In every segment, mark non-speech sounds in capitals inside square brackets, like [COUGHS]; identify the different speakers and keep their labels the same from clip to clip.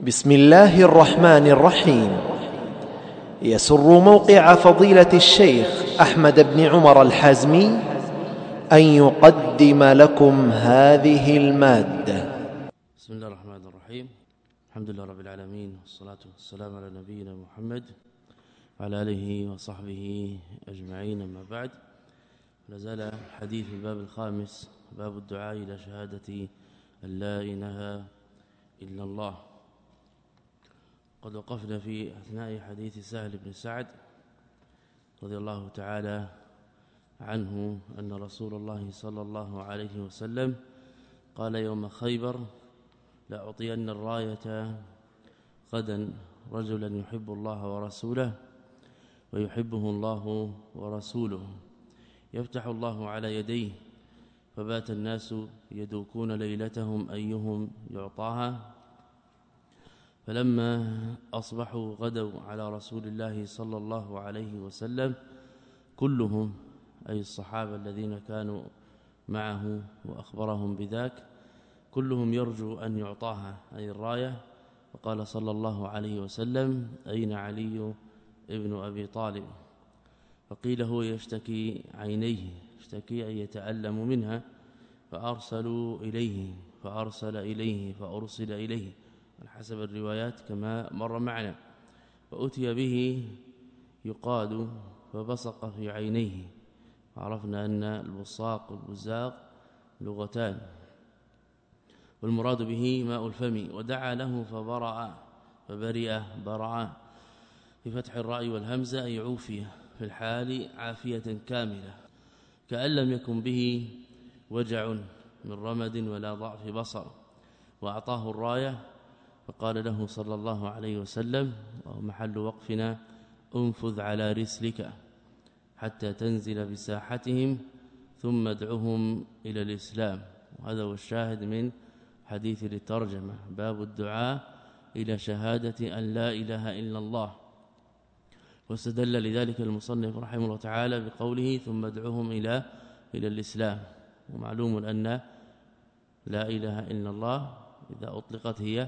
Speaker 1: بسم الله الرحمن الرحيم. يسر موقع فضيلة الشيخ أحمد بن عمر الحازمي أن يقدم لكم هذه المادة.
Speaker 2: بسم الله الرحمن الرحيم. الحمد لله رب العالمين والصلاة والسلام على نبينا محمد وعلى آله وصحبه أجمعين أما بعد. نزال الحديث في الباب الخامس باب الدعاء إلى شهادة أن لا إله إلا الله. قد وقفنا في اثناء حديث سهل بن سعد رضي الله تعالى عنه أن رسول الله صلى الله عليه وسلم قال يوم خيبر لأعطين الراية غدا رجلا يحب الله ورسوله ويحبه الله ورسوله. يفتح الله على يديه فبات الناس يدوكون ليلتهم أيهم يعطاها. فلما أصبحوا غدوا على رسول الله صلى الله عليه وسلم كلهم أي الصحابة الذين كانوا معه وأخبرهم بذاك كلهم يرجو أن يعطاها أي الراية. وقال صلى الله عليه وسلم أين علي ابن أبي طالب؟ فقيل هو يشتكي عينيه يشتكي أن يتألم منها فأرسلوا إليه فأرسل إليه فأرسل إليه. حسب الروايات كما مر معنا. فأتي به يقاد فبصق في عينيه. عرفنا أن البصاق والبزاق لغتان. والمراد به ماء الفم. ودعا له فبرأ فبرئ برع بفتح الراء والهمزة أي عوفي في الحال عافية كاملة. كأن لم يكن به وجع من رمد ولا ضعف بصر. وأعطاه الراية فقال له صلى الله عليه وسلم وهو محل وقفنا انفذ على رسلك حتى تنزل بساحتهم ثم ادعهم إلى الإسلام. وهذا هو الشاهد من حديث الترجمة. باب الدعاء إلى شهادة أن لا إله إلا الله. واستدل لذلك المصنف رحمه الله تعالى بقوله ثم ادعوهم إلى إلى الإسلام. ومعلوم أن لا إله إلا الله إذا أطلقت هي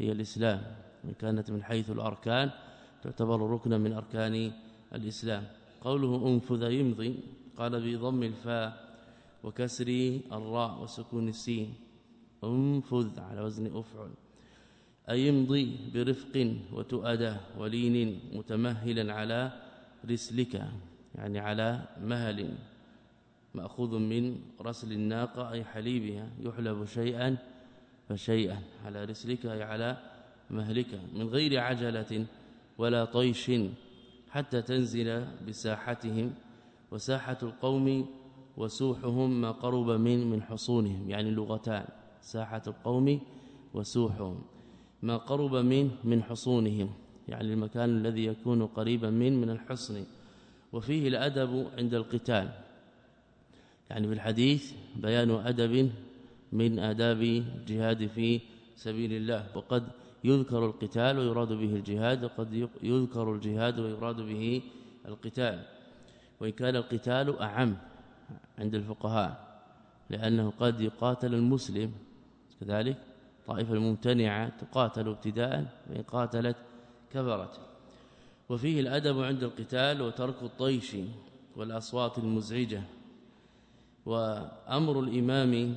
Speaker 2: هي الإسلام وإن كانت من حيث الأركان تعتبر ركنا من أركان الإسلام. قوله انفذ يمضي قال بضم الفاء وكسر الراء وسكون السين. أنفذ على وزن افعل اي يمضي برفق وتؤدى ولين متمهلا على رسلك يعني على مهل. مأخوذ من رسل الناقة أي حليبها يحلب شيئا فشيئا على رسلك أي على مهلك من غير عجلة ولا طيش حتى تنزل بساحتهم وساحة القوم وسوحهم ما قرب من من حصونهم يعني لغتان ساحة القوم وسوحهم ما قرب من من حصونهم يعني المكان الذي يكون قريبا من من الحصن. وفيه الأدب عند القتال يعني في الحديث بيان أدب من آداب الجهاد في سبيل الله. وقد يذكر القتال ويراد به الجهاد وقد يذكر الجهاد ويراد به القتال. وإن كان القتال أعم عند الفقهاء لأنه قد يقاتل المسلم كذلك طائفة الممتنعة تقاتل ابتداء وإن قاتلت كبرت. وفيه الأدب عند القتال وترك الطيش والأصوات المزعجة. وأمر الإمام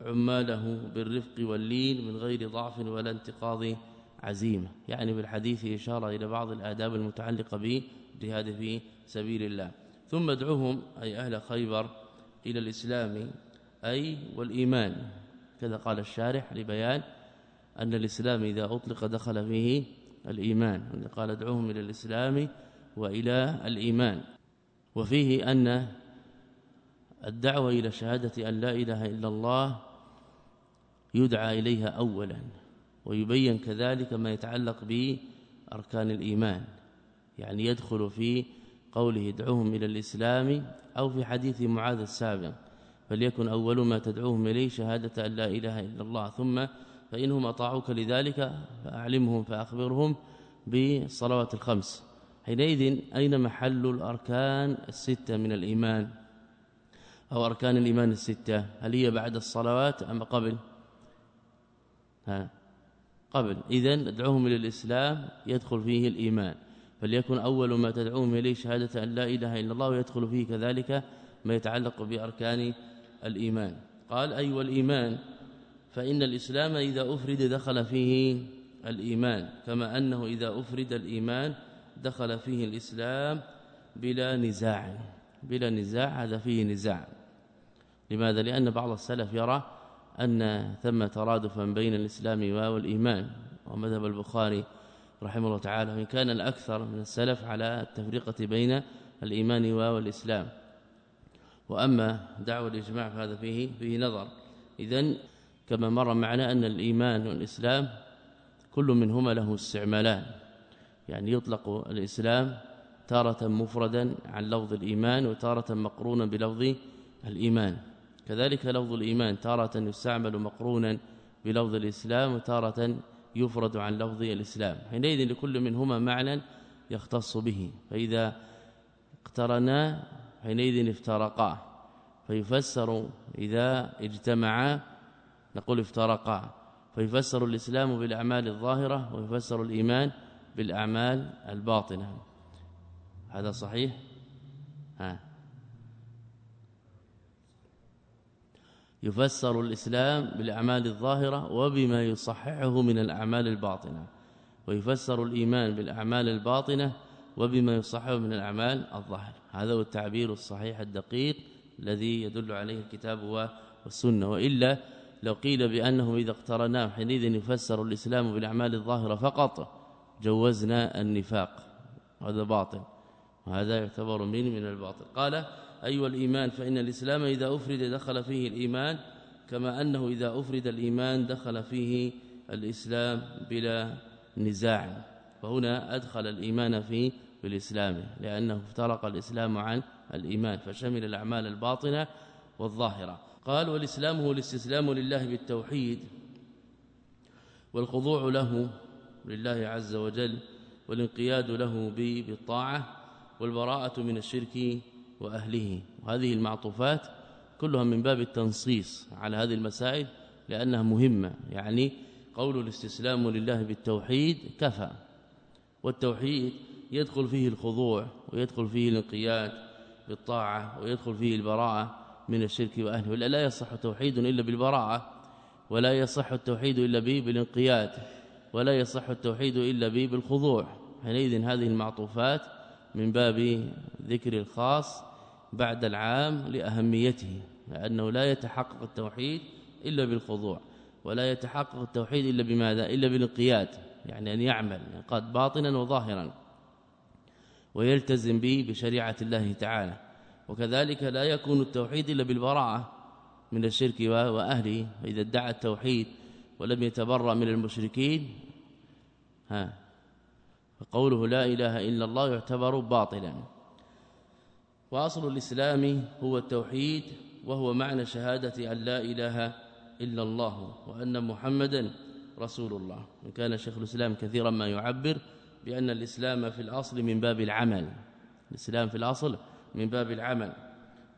Speaker 2: عماله بالرفق واللين من غير ضعف ولا انتقاض عزيمة. يعني بالحديث إشارة إلى بعض الآداب المتعلقة بالجهاد في سبيل الله. ثم ادعوهم أي أهل خيبر إلى الإسلام أي والإيمان. كذا قال الشارح لبيان أن الإسلام إذا أطلق دخل فيه الإيمان. قال ادعوهم إلى الإسلام وإلى الإيمان. وفيه أن الدعوة إلى شهادة أن لا إله إلا الله يدعى إليها اولا ويبين كذلك ما يتعلق بأركان الإيمان يعني يدخل في قوله ادعوهم إلى الإسلام أو في حديث معاذ السابق فليكن أول ما تدعوهم إليه شهادة أن لا إله إلا الله ثم فإنهم أطاعوك لذلك فأعلمهم فأخبرهم بالصلوات الخمس. حينئذ أين محل الأركان الستة من الإيمان؟ أو أركان الإيمان الستة؟ هل هي بعد الصلوات أم قبل؟ ها. قبل. اذا ادعوهم إلى الإسلام يدخل فيه الإيمان. فليكن أول ما تدعوهم إليه شهادة أن لا إله إلا الله ويدخل فيه كذلك ما يتعلق بأركان الإيمان. قال اي أيوة والايمان فإن الإسلام إذا أفرد دخل فيه الإيمان كما أنه إذا أفرد الإيمان دخل فيه الإسلام بلا نزاع. بلا نزاع هذا فيه نزاع. لماذا؟ لأن بعض السلف يرى أن ثم ترادفا بين الإسلام والإيمان ومذهب البخاري رحمه الله تعالى وإن كان الأكثر من السلف على التفرقة بين الإيمان والإسلام وأما دعوة الإجماع فهذا فيه فيه نظر. إذا كما مر معنا أن الإيمان والإسلام كل منهما له استعمالان. يعني يطلق الإسلام تارة مفردا عن لفظ الإيمان وتارة مقرونا بلفظ الإيمان. كذلك لفظ الإيمان تارة يستعمل مقرونا بلفظ الإسلام وتارة يفرد عن لفظ الإسلام. حينئذ لكل منهما معنى يختص به. فإذا اقترنا حينئذ افترقا. فيفسر إذا اجتمعا نقول افترقا. فيفسر الإسلام بالأعمال الظاهرة ويفسر الإيمان بالأعمال الباطنة. هذا صحيح؟ ها. يفسر الإسلام بالأعمال الظاهرة وبما يصححه من الأعمال الباطنة ويفسر الإيمان بالأعمال الباطنة وبما يصححه من الأعمال الظاهرة. هذا هو التعبير الصحيح الدقيق الذي يدل عليه الكتاب والسنة. وإلا لو قيل بأنه إذا اقترناه حينئذ يفسر الإسلام بالأعمال الظاهرة فقط جوزنا النفاق هذا باطل. وهذا يعتبر من من الباطل. قال ايها أيوة الإيمان فإن الإسلام إذا أفرد دخل فيه الإيمان كما أنه إذا أفرد الإيمان دخل فيه الإسلام بلا نزاع. فهنا أدخل الإيمان في الإسلام لأنه افترق الإسلام عن الإيمان فشمل الأعمال الباطنة والظاهرة. قال والإسلام هو الاستسلام لله بالتوحيد والخضوع له لله عز وجل والانقياد له بالطاعة والبراءة من الشرك وأهله. وهذه المعطوفات كلها من باب التنصيص على هذه المسائل لأنها مهمة. يعني قول الاستسلام لله بالتوحيد كفى. والتوحيد يدخل فيه الخضوع ويدخل فيه الانقياد بالطاعة ويدخل فيه البراءة من الشرك وأهله. ولا لا يصح التوحيد إلا بالبراءة ولا يصح التوحيد إلا به بالانقياد ولا يصح التوحيد إلا به بالخضوع. حينئذ هذه المعطوفات من باب ذكر الخاص بعد العام لأهميته لأنه لا يتحقق التوحيد إلا بالخضوع ولا يتحقق التوحيد إلا بماذا؟ إلا بالانقياد يعني أن يعمل قد باطنا وظاهرا ويلتزم به بشريعة الله تعالى. وكذلك لا يكون التوحيد إلا بالبراءة من الشرك وأهله. فإذا ادعى التوحيد ولم يتبرأ من المشركين ها فقوله لا إله إلا الله يعتبر باطلا. وأصل الإسلام هو التوحيد وهو معنى شهادة أن لا إله إلا الله وأن محمدا رسول الله. إن كان شيخ الإسلام كثيرا ما يعبر بأن الإسلام في الأصل من باب العمل. الإسلام في الأصل من باب العمل.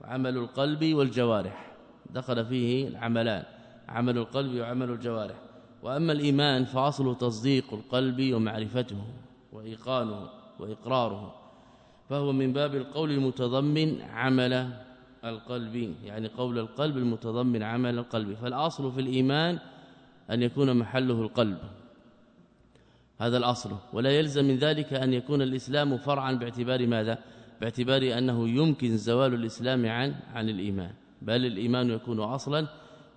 Speaker 2: وعمل القلب والجوارح. دخل فيه العملان عمل القلب وعمل الجوارح. وأما الإيمان فاصله تصديق القلب ومعرفته وإيقانه وإقراره. فهو من باب القول المتضمن عمل القلب يعني قول القلب المتضمن عمل القلب. فالأصل في الإيمان أن يكون محله القلب هذا الأصل. ولا يلزم من ذلك أن يكون الإسلام فرعا باعتبار ماذا؟ باعتبار أنه يمكن زوال الإسلام عن عن الإيمان. بل الإيمان يكون أصلا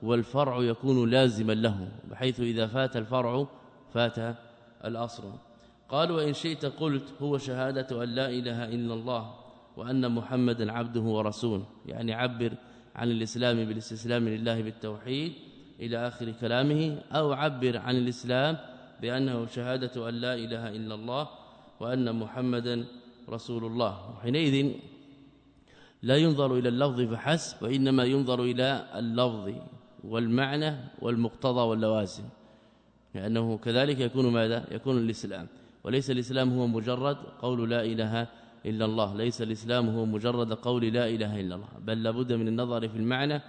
Speaker 2: والفرع يكون لازما له بحيث إذا فات الفرع فات الأصل. قال وإن شئت قلت هو شهادة أن لا إله إلا الله وأن محمدا عبده ورسوله. يعني عبر عن الإسلام بالاستسلام لله بالتوحيد إلى آخر كلامه أو عبر عن الإسلام بأنه شهادة أن لا إله إلا الله وأن محمدا رسول الله. وحينئذ لا ينظر إلى اللفظ فحسب وإنما ينظر إلى اللفظ والمعنى والمقتضى واللوازم. لأنه كذلك يكون ماذا؟ يكون الإسلام. وليس الإسلام هو مجرد قول لا إله إلا الله. ليس الإسلام هو مجرد قول لا إله إلا الله. بل لابد من النظر في المعنى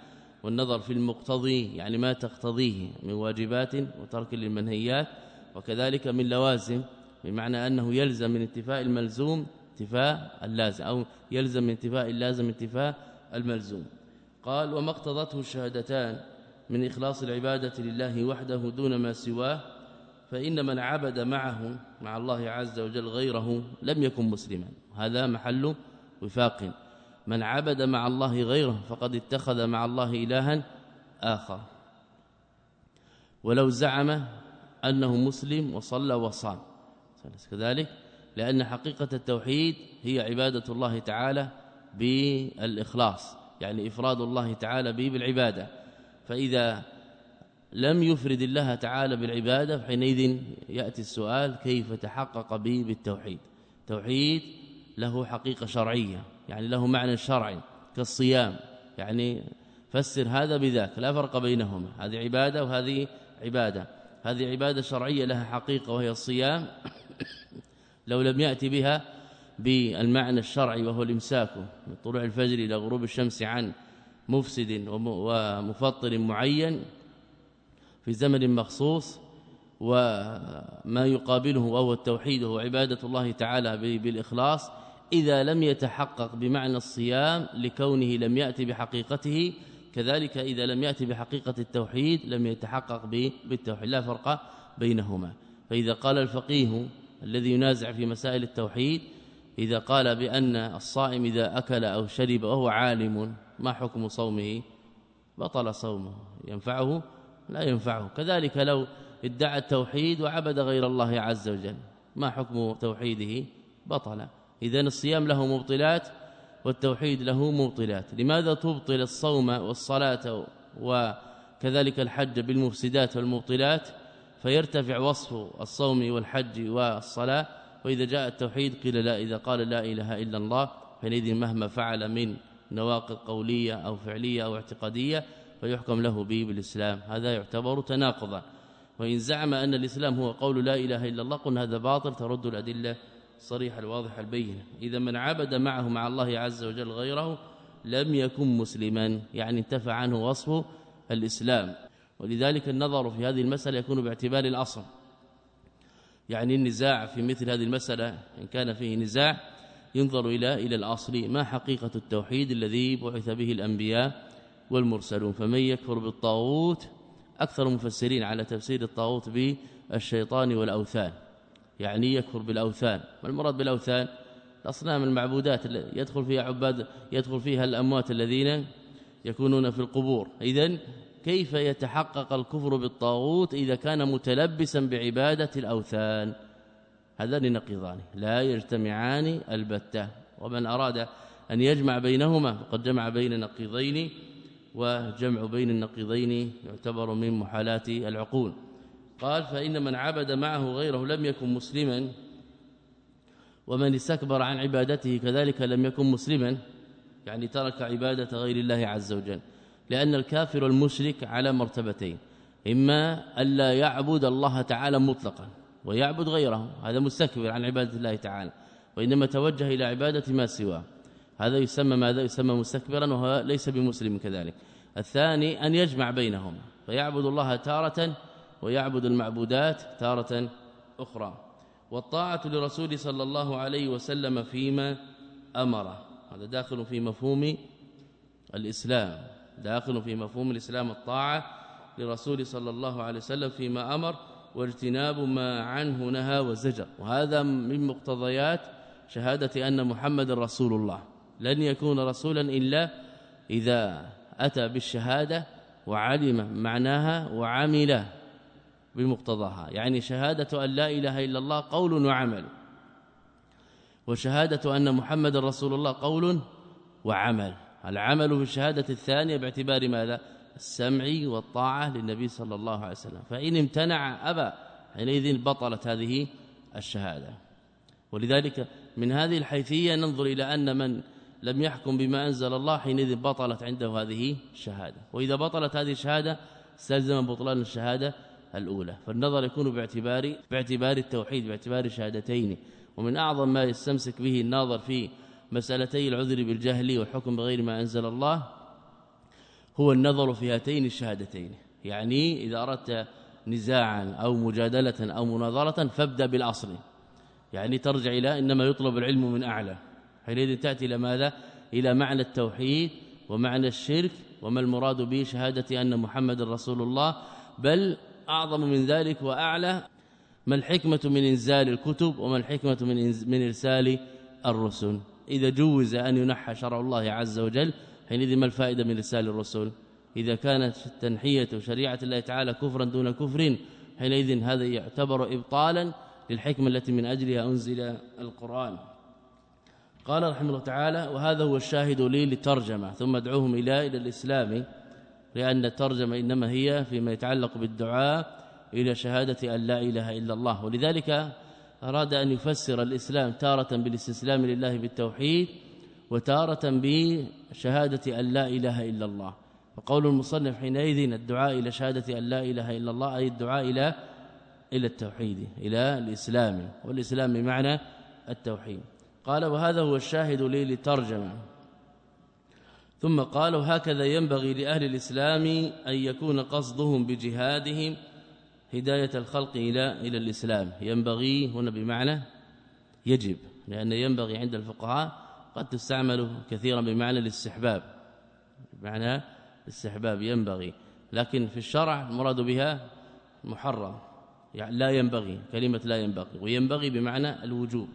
Speaker 2: والنظر في المقتضي يعني ما تقتضيه من واجبات وترك للمنهيات وكذلك من لوازم بمعنى أنه يلزم من انتفاء الملزوم انتفاء اللازم أو يلزم من انتفاء اللازم انتفاء الملزوم. قال وما اقتضته الشهادتان من إخلاص العبادة لله وحده دون ما سواه فإن من عبد معه مع الله عز وجل غيره لم يكن مسلما. هذا محل وفاق. من عبد مع الله غيره فقد اتخذ مع الله إلها آخر. ولو زعم أنه مسلم وصلى وصام. كذلك لأن حقيقة التوحيد هي عبادة الله تعالى بالإخلاص يعني إفراد الله تعالى به بالعبادة. فإذا لم يفرد الله تعالى بالعبادة فحينئذ يأتي السؤال كيف تحقق به بالتوحيد؟ توحيد له حقيقة شرعية يعني له معنى شرعي كالصيام يعني فسر هذا بذاك لا فرق بينهما هذه عبادة وهذه عبادة. هذه عبادة شرعية لها حقيقة وهي الصيام [COUGHS] لو لم يأتي بها بالمعنى الشرعي وهو الإمساك من طلوع الفجر إلى غروب الشمس عن مفسد ومفطر معين في زمن مخصوص وما يقابله وهو التوحيد وهو عبادة الله تعالى بالإخلاص إذا لم يتحقق بمعنى الصيام لكونه لم يأتي بحقيقته كذلك إذا لم يأتي بحقيقة التوحيد لم يتحقق بالتوحيد لا فرق بينهما. فإذا قال الفقيه الذي ينازع في مسائل التوحيد إذا قال بأن الصائم إذا أكل أو شرب وهو عالم ما حكم صومه؟ بطل صومه ينفعه لا ينفعه. كذلك لو ادعى التوحيد وعبد غير الله عز وجل ما حكم توحيده؟ بطل. اذا الصيام له مبطلات والتوحيد له مبطلات. لماذا تبطل الصوم والصلاة وكذلك الحج بالمفسدات والمبطلات؟ فيرتفع وصف الصوم والحج والصلاة. وإذا جاء التوحيد قيل لا إذا قال لا إله إلا الله فنيذ مهما فعل من نواقض قولية أو فعلية أو اعتقادية فيحكم له به بالإسلام. هذا يعتبر تناقضا. وإن زعم أن الإسلام هو قول لا إله إلا الله قلنا هذا باطل ترد الأدلة الصريحة الواضحة البينة. إذا من عبد معه مع الله عز وجل غيره لم يكن مسلما يعني انتفى عنه وصف الإسلام. ولذلك النظر في هذه المسألة يكون باعتبار الأصل. يعني النزاع في مثل هذه المسألة إن كان فيه نزاع ينظر إلى إلى الأصل ما حقيقة التوحيد الذي بعث به الأنبياء والمرسلون. فمن يكفر بالطاغوت أكثر المفسرين على تفسير الطاغوت بالشيطان والأوثان. يعني يكفر بالأوثان. ما المراد بالأوثان؟ الأصنام المعبودات يدخل فيها عباد يدخل فيها الأموات الذين يكونون في القبور. اذا كيف يتحقق الكفر بالطاغوت إذا كان متلبسا بعبادة الأوثان؟ هذان نقيضان. لا يجتمعان البتة. ومن أراد أن يجمع بينهما فقد جمع بين نقيضين. وجمع بين النقيضين يعتبر من محالات العقول. قال فإن من عبد معه غيره لم يكن مسلما ومن استكبر عن عبادته كذلك لم يكن مسلما يعني ترك عبادة غير الله عز وجل. لأن الكافر المشرك على مرتبتين إما ألا يعبد الله تعالى مطلقا ويعبد غيره هذا مستكبر عن عبادة الله تعالى وإنما توجه إلى عبادة ما سواه. هذا يسمى ماذا؟ يسمى مستكبرا وهو ليس بمسلم كذلك. الثاني أن يجمع بينهما فيعبد الله تارة ويعبد المعبودات تارة أخرى. والطاعة لرسول صلى الله عليه وسلم فيما أمر. هذا داخل في مفهوم الإسلام. داخل في مفهوم الإسلام الطاعة لرسول صلى الله عليه وسلم فيما أمر واجتناب ما عنه نهى وزجر. وهذا من مقتضيات شهادة أن محمد رسول الله. لن يكون رسولا إلا إذا أتى بالشهادة وعلم معناها وعمل بمقتضاها. يعني شهادة أن لا إله إلا الله قول وعمل وشهادة أن محمد رسول الله قول وعمل. العمل في الشهادة الثانية باعتبار ماذا؟ السمع والطاعة للنبي صلى الله عليه وسلم. فإن امتنع ابى حينئذ بطلت هذه الشهادة. ولذلك من هذه الحيثية ننظر إلى أن من لم يحكم بما أنزل الله حينئذ بطلت عنده هذه الشهادة. وإذا بطلت هذه الشهادة استلزم بطلان الشهادة الأولى. فالنظر يكون باعتبار باعتبار التوحيد باعتبار شهادتين ومن أعظم ما يستمسك به الناظر في مسألتي العذر بالجهل والحكم بغير ما أنزل الله هو النظر في هاتين الشهادتين. يعني إذا أردت نزاعا أو مجادلة أو مناظرة فابدأ بالأصل. يعني ترجع إلى إنما يطلب العلم من أعلى. حينئذ تأتي إلى ماذا؟ إلى معنى التوحيد ومعنى الشرك وما المراد به شهادة أن محمد رسول الله بل أعظم من ذلك وأعلى ما الحكمة من إنزال الكتب وما الحكمة من من إرسال الرسل. إذا جوز أن ينحى شرع الله عز وجل حينئذ ما الفائدة من إرسال الرسل؟ إذا كانت تنحيه شريعه الله تعالى كفرا دون كفر حينئذ هذا يعتبر ابطالا للحكمة التي من أجلها أنزل القرآن. قال رحمه الله تعالى وهذا هو الشاهد لي للترجمه ثم ادعوهم إلى إلى الإسلام لأن الترجمة إنما هي فيما يتعلق بالدعاء إلى شهادة أن لا إله إلا الله. ولذلك أراد أن يفسر الإسلام تارة بالاستسلام لله بالتوحيد وتارة بشهادة أن لا إله إلا الله. فقول المصنف حينئذ الدعاء إلى شهادة أن لا إله إلا الله أي الدعاء إلى إلى التوحيد إلى الإسلام. والإسلام بمعنى التوحيد. قال وهذا هو الشاهد لي للترجمه ثم قال وهكذا ينبغي لأهل الإسلام أن يكون قصدهم بجهادهم هداية الخلق إلى إلى الإسلام. ينبغي هنا بمعنى يجب لأن ينبغي عند الفقهاء قد تستعمل كثيرا بمعنى الاستحباب. بمعنى الاستحباب ينبغي لكن في الشرع المراد بها محرم يعني لا ينبغي كلمة لا ينبغي وينبغي بمعنى الوجوب.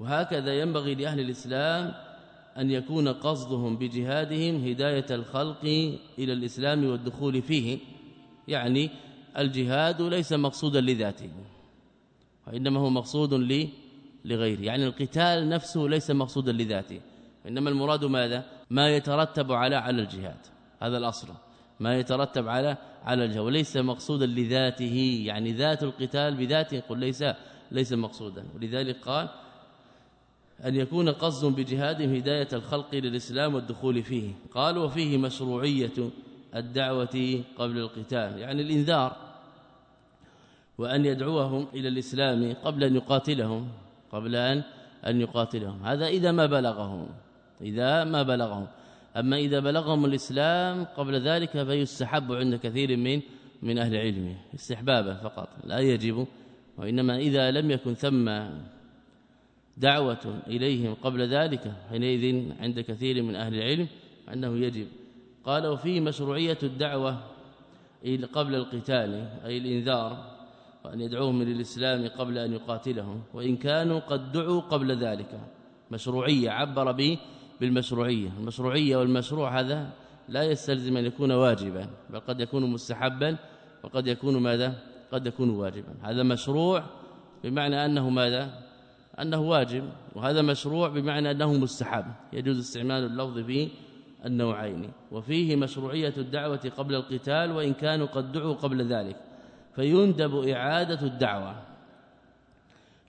Speaker 2: وهكذا ينبغي لأهل الإسلام أن يكون قصدهم بجهادهم هداية الخلق إلى الإسلام والدخول فيه. يعني الجهاد ليس مقصودا لذاته وإنما هو مقصود لغيره. يعني القتال نفسه ليس مقصودا لذاته. إنما المراد ماذا؟ ما يترتب على على الجهاد. هذا الأصل. ما يترتب على على الجهاد. وليس مقصودا لذاته. يعني ذات القتال بذاته قل ليس ليس مقصودا. ولذلك قال أن يكون قصد بجهادهم هداية الخلق للإسلام والدخول فيه. قال وفيه مشروعية الدعوة قبل القتال يعني الإنذار وأن يدعوهم إلى الإسلام قبل أن يقاتلهم قبل أن أن يقاتلهم. هذا إذا ما بلغهم إذا ما بلغهم. أما إذا بلغهم الإسلام قبل ذلك فيستحب عند كثير من من أهل العلم استحبابا فقط لا يجب وإنما إذا لم يكن ثم دعوة إليهم قبل ذلك حينئذ عند كثير من أهل العلم أنه يجب. قال وفيه مشروعية الدعوة قبل القتال أي الإنذار وأن يدعوهم إلى الإسلام قبل أن يقاتلهم وإن كانوا قد دعوا قبل ذلك. مشروعية عبر به بالمشروعية. المشروعية والمشروع هذا لا يستلزم أن يكون واجبا بل قد يكون مستحبا وقد يكون ماذا؟ قد يكون واجبا. هذا مشروع بمعنى أنه ماذا؟ أنه واجب وهذا مشروع بمعنى أنه مستحب يجوز استعمال اللفظ في النوعين. وفيه مشروعية الدعوة قبل القتال وإن كانوا قد دعوا قبل ذلك. فيندب إعادة الدعوة.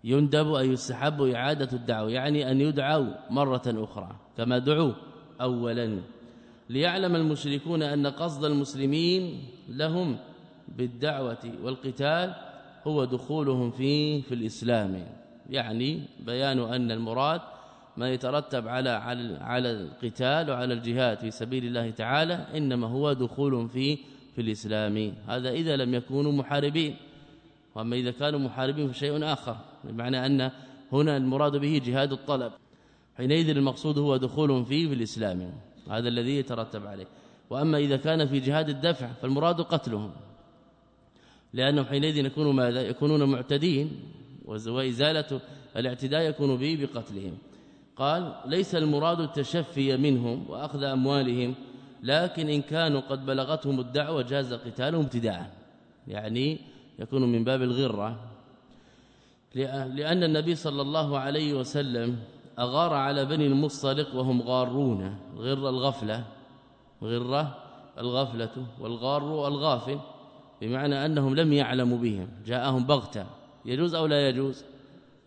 Speaker 2: يندب أي يستحب إعادة الدعوة يعني أن يدعوا مرة أخرى كما دعوا اولا. ليعلم المشركون أن قصد المسلمين لهم بالدعوة والقتال هو دخولهم فيه في الإسلام. يعني بيان أن المراد ما يترتب على على القتال وعلى الجهاد في سبيل الله تعالى إنما هو دخول في في الإسلام. هذا إذا لم يكونوا محاربين. وأما إذا كانوا محاربين فشيء آخر بمعنى أن هنا المراد به جهاد الطلب. حينئذ المقصود هو دخولهم فيه في الإسلام. هذا الذي يترتب عليه. وأما إذا كان في جهاد الدفع فالمراد قتلهم. لأنهم حينئذ يكونوا ماذا؟ يكونون معتدين. وازاله الاعتداء يكون به بقتلهم. قال ليس المراد التشفي منهم وأخذ أموالهم لكن إن كانوا قد بلغتهم الدعوة جاز قتالهم ابتداء يعني يكون من باب الغرة. لأن النبي صلى الله عليه وسلم أغار على بني المصطلق وهم غارون. غر الغفلة. غرة الغفلة والغار الغافل بمعنى أنهم لم يعلموا بهم جاءهم بغتة. يجوز أو لا يجوز؟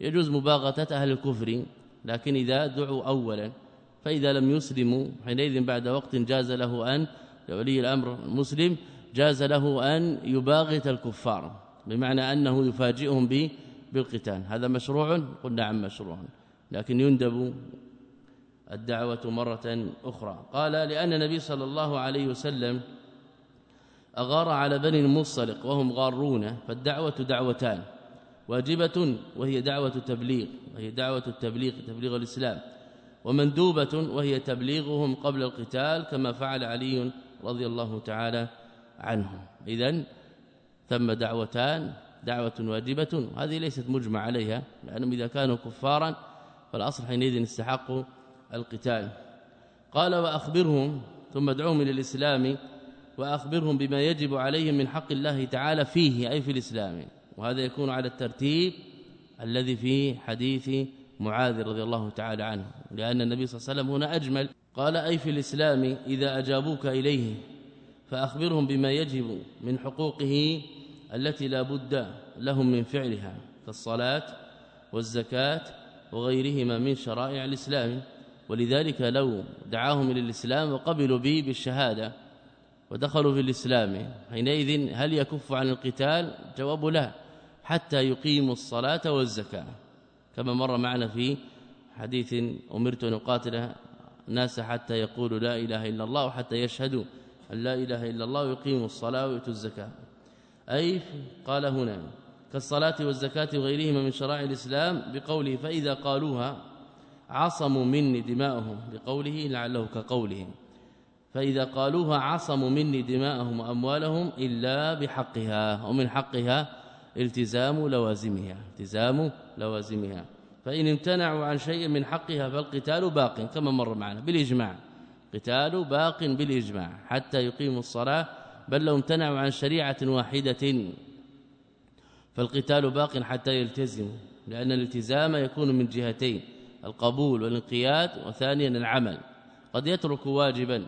Speaker 2: يجوز مباغتة أهل الكفر لكن إذا دعوا أولا فإذا لم يسلموا حينئذ بعد وقت جاز له أن لولي الأمر المسلم جاز له أن يباغت الكفار بمعنى أنه يفاجئهم بالقتال. هذا مشروع؟ قلنا نعم مشروع. لكن يندب الدعوة مرة أخرى. قال لأن النبي صلى الله عليه وسلم أغار على بني المصطلق وهم غارون فالدعوة دعوتان. واجبة وهي دعوة تبليغ وهي دعوة التبليغ تبليغ الإسلام. ومندوبة وهي تبليغهم قبل القتال كما فعل علي رضي الله تعالى عنه اذا ثم دعوتان دعوة واجبة. هذه ليست مجمع عليها لأنهم إذا كانوا كفارا فالأصل حينئذ استحقوا القتال. قال وأخبرهم ثم ادعوهم إلى الإسلام وأخبرهم بما يجب عليهم من حق الله تعالى فيه أي في الإسلام. وهذا يكون على الترتيب الذي في حديث معاذ رضي الله تعالى عنه لأن النبي صلى الله عليه وسلم هنا أجمل. قال أي في الإسلام إذا أجابوك إليه فأخبرهم بما يجب من حقوقه التي لا بد لهم من فعلها كالصلاة والزكاة وغيرهما من شرائع الإسلام. ولذلك لو دعاهم إلى الإسلام وقبلوا به بالشهادة ودخلوا في الإسلام حينئذ هل يكف عن القتال؟ جواب لا. حتى يقيموا الصلاة والزكاة. كما مر معنا في حديث أمرت أن أقاتل الناس حتى يقولوا لا إله إلا الله وحتى يشهدوا أن لا إله إلا الله ويقيموا الصلاة ويؤتوا الزكاة. أي قال هنا كالصلاة والزكاة وغيرهما من شرائع الإسلام بقوله فإذا قالوها عصموا مني دماءهم بقوله لعله كقوله. فإذا قالوها عصموا مني دماءهم وأموالهم إلا بحقها ومن حقها التزام لوازمها التزام لوازمها. فإن امتنعوا عن شيء من حقها فالقتال باق كما مر معنا بالإجماع. قتال باق بالإجماع حتى يقيموا الصلاة بل لو امتنعوا عن شريعة واحدة. فالقتال باق حتى يلتزموا لأن الالتزام يكون من جهتين القبول والانقياد وثانيا العمل. قد يترك واجبا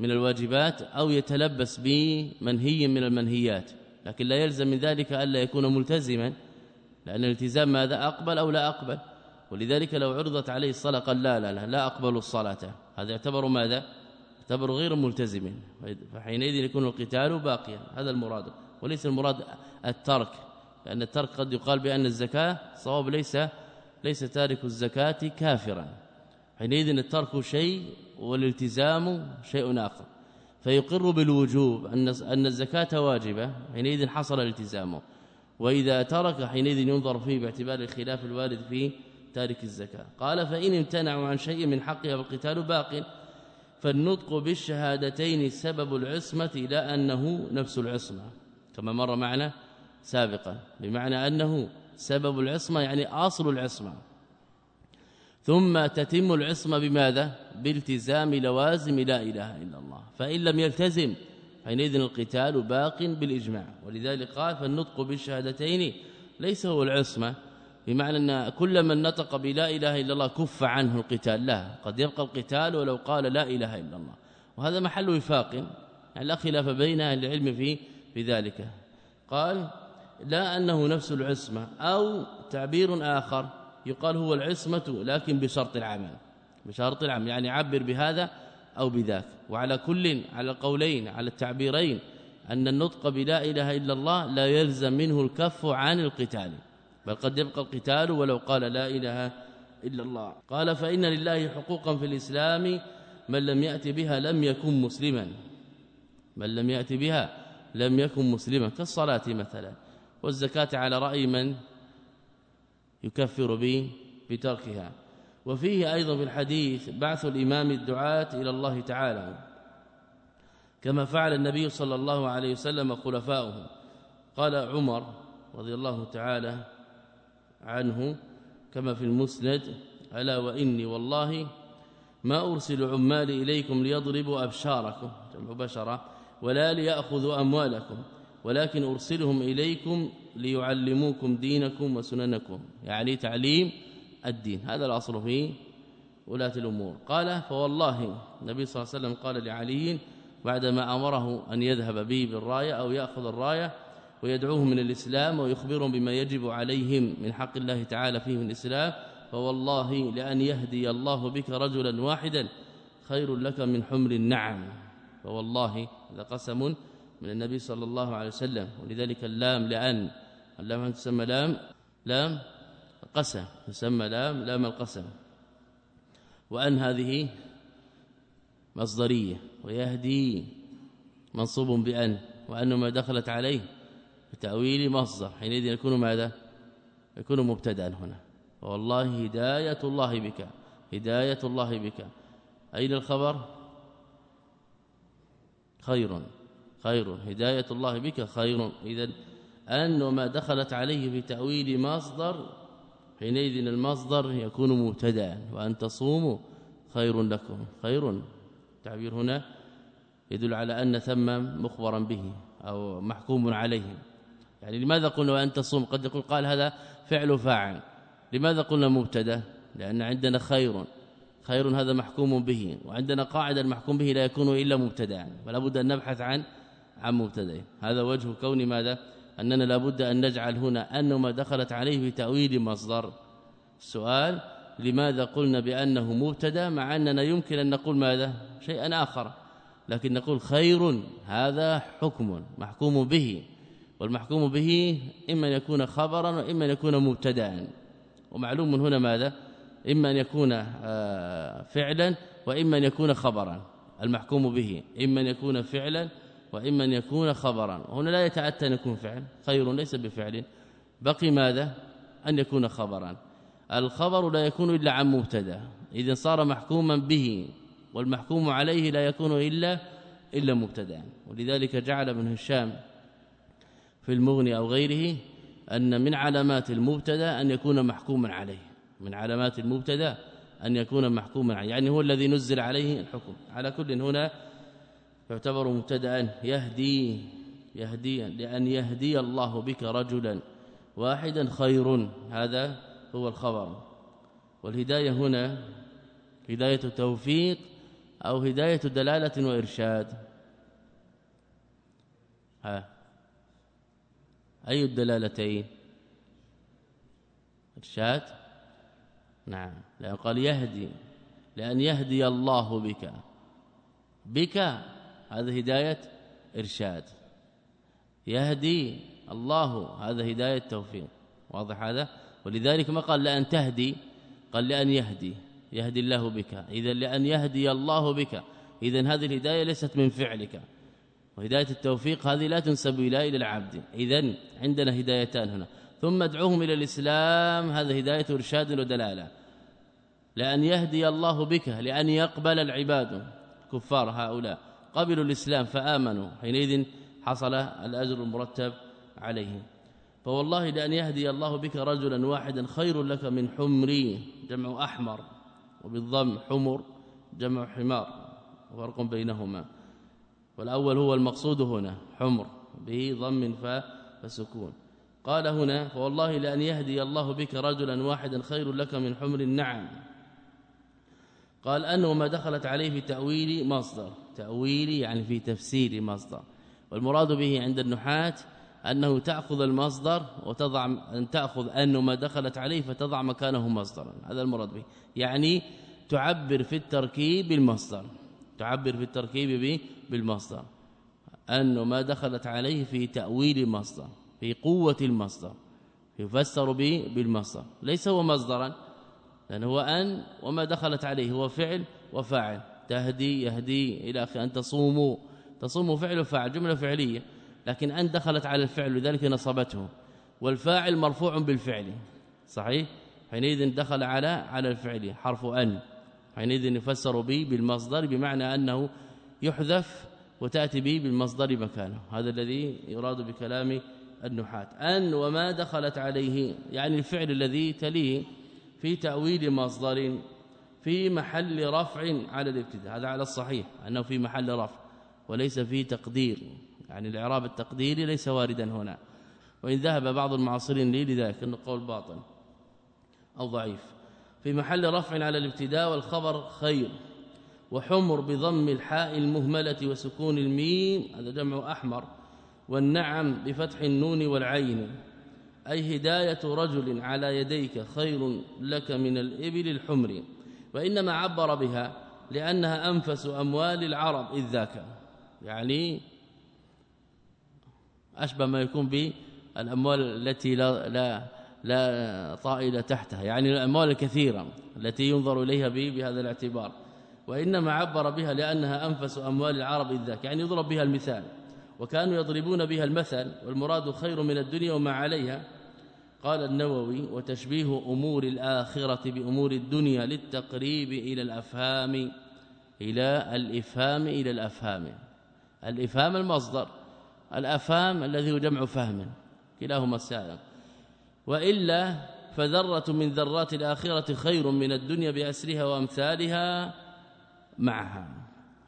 Speaker 2: من الواجبات أو يتلبس بمنهي من المنهيات. لكن لا يلزم من ذلك الا يكون ملتزما لأن الالتزام ماذا؟ أقبل أو لا أقبل. ولذلك لو عرضت عليه الصلاة قال لا لا لا, لا أقبل الصلاة. هذا يعتبر ماذا؟ يعتبر غير ملتزم. فحينئذ يكون القتال باقيا. هذا المراد. وليس المراد الترك لأن الترك قد يقال بأن الزكاة صواب ليس ليس تارك الزكاة كافرا. حينئذ الترك شيء والالتزام شيء آخر. فيقر بالوجوب أن أن الزكاة واجبة حينئذ حصل الالتزام وإذا ترك حينئذ ينظر فيه باعتبار الخلاف الوارد في تارك الزكاة. قال فإن امتنعوا عن شيء من حقها فالقتال باق. فالنطق بالشهادتين سبب العصمة لا أنه نفس العصمة. كما مر معنا سابقا بمعنى أنه سبب العصمة يعني أصل العصمة. ثم تتم العصمة بماذا؟ بالتزام لوازم لا إله إلا الله. فإن لم يلتزم حينئذ القتال باق بالإجماع. ولذلك قال فالنطق بالشهادتين ليس هو العصمة بمعنى أن كل من نطق بلا إله إلا الله كف عنه القتال. لا قد يبقى القتال ولو قال لا إله إلا الله. وهذا محل وفاق. يعني لا خلاف بين أهل العلم في في ذلك. قال لا أنه نفس العصمة أو تعبير آخر يقال هو العصمة لكن بشرط العمل. بشرط العمل يعني عبر بهذا أو بذاك. وعلى كل على القولين على التعبيرين أن النطق بلا إله إلا الله لا يلزم منه الكف عن القتال. بل قد يبقى القتال ولو قال لا إله إلا الله. قال فإن لله حقوقا في الإسلام من لم يأتي بها لم يكن مسلما. من لم يأتي بها لم يكن مسلما كالصلاة مثلا. والزكاة على رأي من؟ يكفر به بتركها. وفيه أيضا في الحديث بعث الإمام الدعاة إلى الله تعالى. كما فعل النبي صلى الله عليه وسلم خلفاؤه. قال عمر رضي الله تعالى عنه كما في المسند ألا وإني والله ما أرسل عمالي إليكم ليضربوا أبشاركم جمع بشرة ولا ليأخذوا أموالكم ولكن أرسلهم إليكم ليعلموكم دينكم وسننكم يعني تعليم الدين. هذا الأصل في ولاة الأمور. قال فوالله النبي صلى الله عليه وسلم قال لعلي بعدما أمره أن يذهب به بالراية أو يأخذ الراية ويدعوهم من الإسلام ويخبرهم بما يجب عليهم من حق الله تعالى فيه من الإسلام فوالله لأن يهدي الله بك رجلا واحدا خير لك من حمر النعم. فوالله هذا قسم من النبي صلى الله عليه وسلم. ولذلك اللام لأن اللام تسمى لام لام قسم تسمى لام لام القسم. وأن هذه مصدرية ويهدي منصوب بأن وأنه ما دخلت عليه بتأويل مصدر حينئذ يكون ماذا؟ يكون مبتدأ هنا. والله هداية الله بك هداية الله بك. أين الخبر؟ خير خير هداية الله بك خير. إذا أن ما دخلت عليه بتأويل مصدر حينئذ المصدر يكون مبتدأ وأن تصوموا خير لكم خير. تعبير هنا يدل على أن ثم مخبرا به أو محكوم عليه. يعني لماذا قلنا وأن تصوم؟ قد يقول قال هذا فعل فاعل. لماذا قلنا مبتدأ؟ لأن عندنا خير خير هذا محكوم به وعندنا قاعدة المحكوم به لا يكون إلا مبتدأ فلا بد أن نبحث عن عن مبتدأ. هذا وجه كون ماذا؟ أننا لابد أن نجعل هنا انه ما دخلت عليه بتأويل مصدر. السؤال لماذا قلنا بأنه مبتدأ مع أننا يمكن أن نقول ماذا؟ شيئا آخر. لكن نقول خير هذا حكم محكوم به. والمحكوم به إما أن يكون خبرا وإما أن يكون مبتدا ومعلوم هنا ماذا؟ إما أن يكون آه، فعلا وإما أن يكون خبرا. المحكوم به إما أن يكون فعلا وإما أن يكون خبرا. هنا لا يتعتى ان يكون فعل خير ليس بفعل. بقي ماذا؟ أن يكون خبرا. الخبر لا يكون إلا عن مبتدأ. إذا صار محكوما به والمحكوم عليه لا يكون إلا إلا مبتدأ. ولذلك جعل ابن هشام في المغني أو غيره أن من علامات المبتدأ أن يكون محكوما عليه. من علامات المبتدأ أن يكون محكوما عليه. يعني هو الذي نزل عليه الحكم. على كل هنا يعتبر مبتدأ يهدي يهدي لأن يهدي الله بك رجلا واحدا خير. هذا هو الخبر. والهداية هنا هداية توفيق أو هداية دلالة وإرشاد. ها. أي الدلالتين؟ إرشاد؟ نعم. لأن قال يهدي لأن يهدي الله بك. بك هذا هداية إرشاد. يهدي الله هذا هداية توفيق. واضح هذا؟ ولذلك ما قال لأن تهدي قال لأن يهدي. يهدي الله بك. إذا لأن يهدي الله بك. إذا هذه الهداية ليست من فعلك. وهداية التوفيق هذه لا تنسب إلى إلى العبد. إذا عندنا هدايتان هنا. ثم ادعوهم إلى الإسلام. هذا هداية إرشاد ودلالة. لأن يهدي الله بك لأن يقبل العباد. كفار هؤلاء. قبلوا الإسلام فآمنوا حينئذ حصل الأجر المرتب عليهم. فوالله لأن يهدي الله بك رجلا واحدا خير لك من حمري جمع أحمر وبالضم حمر جمع حمار وفرق بينهما. والأول هو المقصود هنا حمر به ضم فسكون. قال هنا فوالله لأن يهدي الله بك رجلا واحدا خير لك من حمر النعم. قال أنه ما دخلت عليه في تأويل مصدر. تأويل يعني في تفسير مصدر. والمراد به عند النحاة أنه تأخذ المصدر وتضع أن تأخذ أنه ما دخلت عليه فتضع مكانه مصدرا. هذا المراد به. يعني تعبر في التركيب بالمصدر. تعبر في التركيب بالمصدر. أنه ما دخلت عليه في تأويل مصدر في قوة المصدر يفسر به بالمصدر. ليس هو مصدرا لأن هو أن وما دخلت عليه هو فعل وفاعل. تهدي يهدي إلى آخر أن تصوموا. تصوموا فعل وفاعل جملة فعلية. لكن أن دخلت على الفعل لذلك نصبته. والفاعل مرفوع بالفعل. صحيح؟ حينئذ دخل على على الفعل حرف أن. حينئذ يفسر به بالمصدر بمعنى أنه يحذف وتأتي به بالمصدر مكانه. هذا الذي يراد بكلام النحاة. أن وما دخلت عليه يعني الفعل الذي تليه في تأويل مصدر في محل رفع على الابتداء. هذا على الصحيح أنه في محل رفع وليس في تقدير. يعني الإعراب التقديري ليس واردا هنا. وإن ذهب بعض المعاصرين لي لذلك إنه قول باطل أو ضعيف. في محل رفع على الابتداء والخبر خير. وحمر بضم الحاء المهملة وسكون الميم هذا جمع أحمر. والنعم بفتح النون والعين. أي هداية رجل على يديك خير لك من الإبل الحمر. وإنما عبر بها لأنها أنفس أموال العرب إذ ذاك. يعني أشبه ما يكون بالأموال التي لا, لا, لا طائل تحتها يعني الأموال الكثيرة التي ينظر إليها بهذا الاعتبار. وإنما عبر بها لأنها أنفس أموال العرب إذ ذاك يعني يضرب بها المثال. وكانوا يضربون بها المثل والمراد خير من الدنيا وما عليها. قال النووي وتشبيه أمور الآخرة بأمور الدنيا للتقريب إلى الأفهام إلى الإفهام إلى الأفهام. الإفهام المصدر الأفهام الذي هو جمع فهم كلاهما سائر وإلا فذرة من ذرات الآخرة خير من الدنيا بأسرها وأمثالها معها.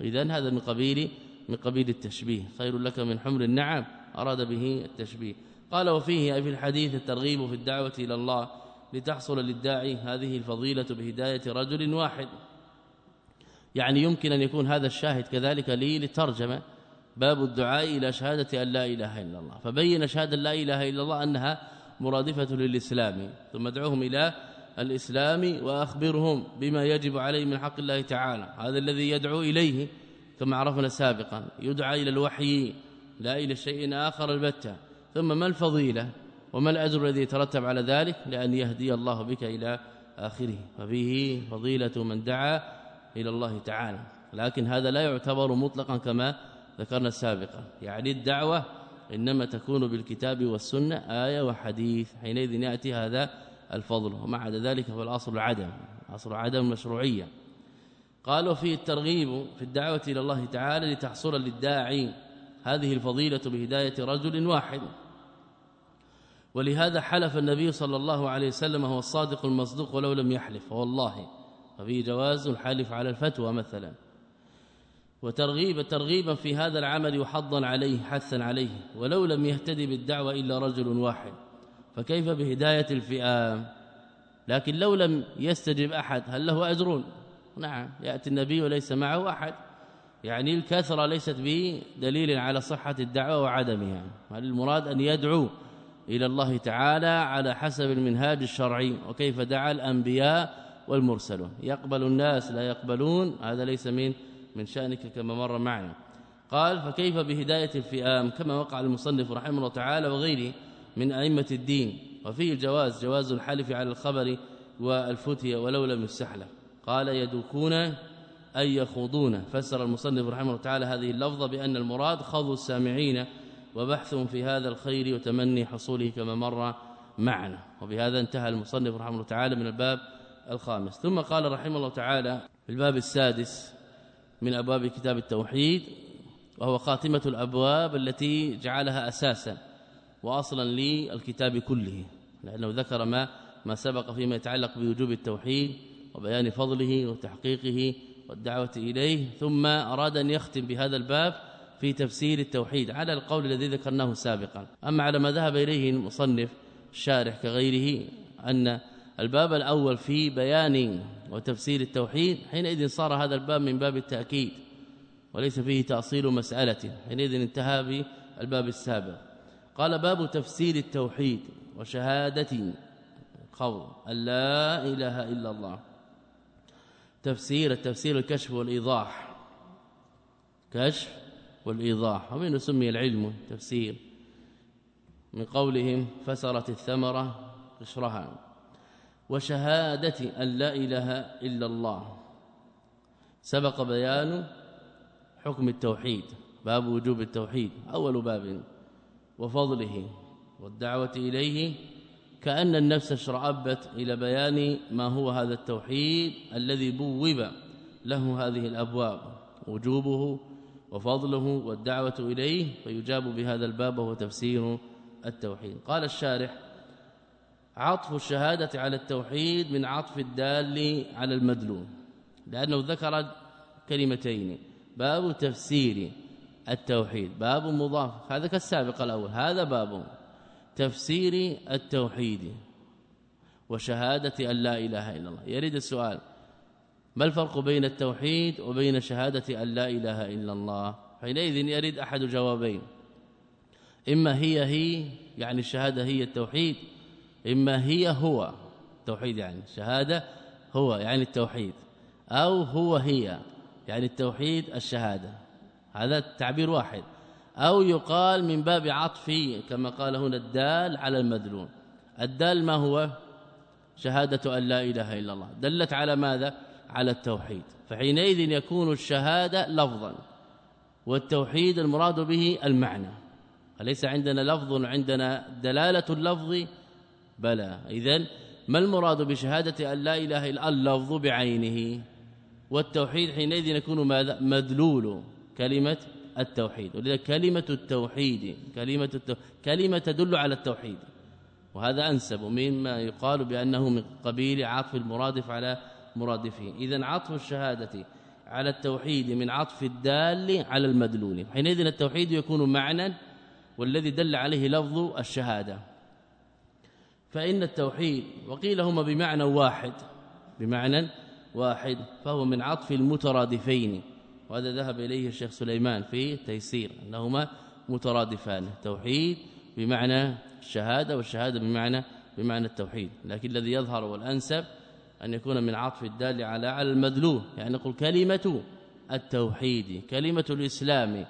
Speaker 2: إذن هذا من قبيل من قبيل التشبيه. خير لك من حمر النعم أراد به التشبيه. قال وفيه أي في الحديث الترغيب في الدعوة إلى الله لتحصل للداعي هذه الفضيلة بهداية رجل واحد. يعني يمكن أن يكون هذا الشاهد كذلك لي لترجمة باب الدعاء إلى شهادة أن لا إله إلا الله. فبين شهادة لا إله إلا الله أنها مرادفة للإسلام. ثم ادعوهم إلى الإسلام وأخبرهم بما يجب عليه من حق الله تعالى. هذا الذي يدعو إليه كما عرفنا سابقا. يدعى إلى الوحي لا إلى شيء آخر البتة. ثم ما الفضيلة وما الأجر الذي يترتب على ذلك لأن يهدي الله بك إلى آخره؟ ففيه فضيلة من دعا إلى الله تعالى. لكن هذا لا يعتبر مطلقا كما ذكرنا سابقا. يعني الدعوة إنما تكون بالكتاب والسنة آية وحديث. حينئذ يأتي هذا الفضل. وما عدا ذلك فالأصل العدم. أصل عدم المشروعية قالوا فيه الترغيب في الدعوة إلى الله تعالى لتحصل للداعي هذه الفضيلة بهداية رجل واحد. ولهذا حلف النبي صلى الله عليه وسلم هو الصادق المصدوق ولو لم يحلف. والله ففي جواز الحلف على الفتوى مثلا. وترغيب ترغيبا في هذا العمل وحظا عليه حثا عليه. ولو لم يهتدي بالدعوة إلا رجل واحد. فكيف بهداية الفئام؟ لكن لو لم يستجب أحد هل له اجر نعم يأتي النبي وليس معه أحد. يعني الكثرة ليست بدليل على صحة الدعوة وعدمها. هل المراد أن يدعو إلى الله تعالى على حسب المنهاج الشرعي؟ وكيف دعا الأنبياء والمرسلون؟ يقبل الناس لا يقبلون؟ هذا ليس من من شأنك كما مر معنا قال فكيف بهداية الفئام؟ كما وقع المصنف رحمه الله تعالى وغيره من أئمة الدين. وفيه الجواز جواز الحلف على الخبر والفتية ولو لم يستحلف. قال يدوكون أي يخوضون. فسر المصنف رحمه الله تعالى هذه اللفظة بأن المراد خوض السامعين وبحثهم في هذا الخير وتمني حصوله كما مر معنا. وبهذا انتهى المصنف رحمه الله تعالى من الباب الخامس. ثم قال رحمه الله تعالى في الباب السادس من أبواب كتاب التوحيد وهو خاتمة الأبواب التي جعلها أساسا واصلا للكتاب كله لأنه ذكر ما ما سبق فيما يتعلق بوجوب التوحيد وبيان فضله وتحقيقه والدعوة إليه ثم أراد أن يختم بهذا الباب في تفسير التوحيد على القول الذي ذكرناه سابقا. أما على ما ذهب إليه المصنف الشارح كغيره أن الباب الأول في بيان وتفسير التوحيد حينئذ صار هذا الباب من باب التأكيد وليس فيه تأصيل مسألة حينئذ انتهى بالباب السابق قال باب تفسير التوحيد وشهادة قول لا إله إلا الله. تفسير التفسير الكشف والإيضاح. كشف والإيضاح. ومن سمي العلم تفسير. من قولهم فسرت الثمرة قشرها. وشهادة أن لا إله إلا الله. سبق بيان حكم التوحيد. باب وجوب التوحيد. أول باب. وفضله. والدعوة إليه كأن النفس اشرعبت إلى بيان ما هو هذا التوحيد الذي بوب له هذه الأبواب وجوبه وفضله والدعوة إليه فيجاب بهذا الباب وهو تفسير التوحيد. قال الشارح عطف الشهادة على التوحيد من عطف الدال على المدلول لأنه ذكر كلمتين باب تفسير التوحيد باب مضاف هذا كالسابق الأول هذا باب تفسير التوحيد وشهادة أن لا إله إلا الله. يريد السؤال ما الفرق بين التوحيد وبين شهادة أن لا إله إلا الله؟ حينئذ يريد أحد جوابين. إما هي هي يعني الشهادة هي التوحيد إما هي هو. توحيد يعني شهادة هو يعني التوحيد. أو هو هي يعني التوحيد الشهادة. هذا التعبير واحد. أو يقال من باب عطف كما قال هنا الدال على المدلول. الدال ما هو؟ شهادة أن لا إله إلا الله. دلت على ماذا؟ على التوحيد. فحينئذ يكون الشهادة لفظا والتوحيد المراد به المعنى. أليس عندنا لفظ عندنا دلالة اللفظ؟ بلى. اذا ما المراد بشهادة أن لا إله إلا اللفظ بعينه. والتوحيد حينئذ يكون ماذا؟ مدلول. كلمة التوحيد. ولذا كلمة التوحيد كلمة التوحيد كلمة تدل على التوحيد. وهذا أنسب مما يقال بأنه من قبيل عطف المرادف على مرادفه. اذا عطف الشهادة على التوحيد من عطف الدال على المدلول. حينئذ التوحيد يكون معنى والذي دل عليه لفظ الشهادة. فإن التوحيد وقيل هما بمعنى واحد بمعنى واحد فهو من عطف المترادفين. وهذا ذهب إليه الشيخ سليمان في تيسير أنهما مترادفان توحيد بمعنى الشهادة والشهادة بمعنى بمعنى التوحيد لكن الذي يظهر والأنسب أن يكون من عطف الدال على على المدلول يعني نقول كلمة التوحيد كلمة الإسلام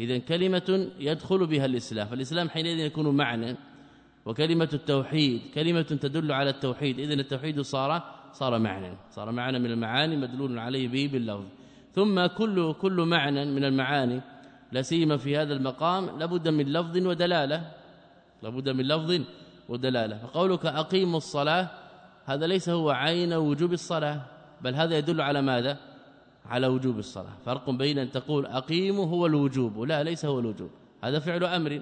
Speaker 2: اذا كلمة يدخل بها الإسلام فالإسلام حينئذ يكون معنى وكلمة التوحيد كلمة تدل على التوحيد اذا التوحيد صار صار معنى صار معنى من المعاني مدلول عليه به باللفظ. ثم كل كل معنى من المعاني لا سيما في هذا المقام لابد من لفظ ودلالة لابد من لفظ ودلالة. فقولك أقيموا الصلاة هذا ليس هو عين وجوب الصلاة بل هذا يدل على ماذا؟ على وجوب الصلاة. فرق بين أن تقول أقيموا هو الوجوب لا ليس هو الوجوب هذا فعل أمر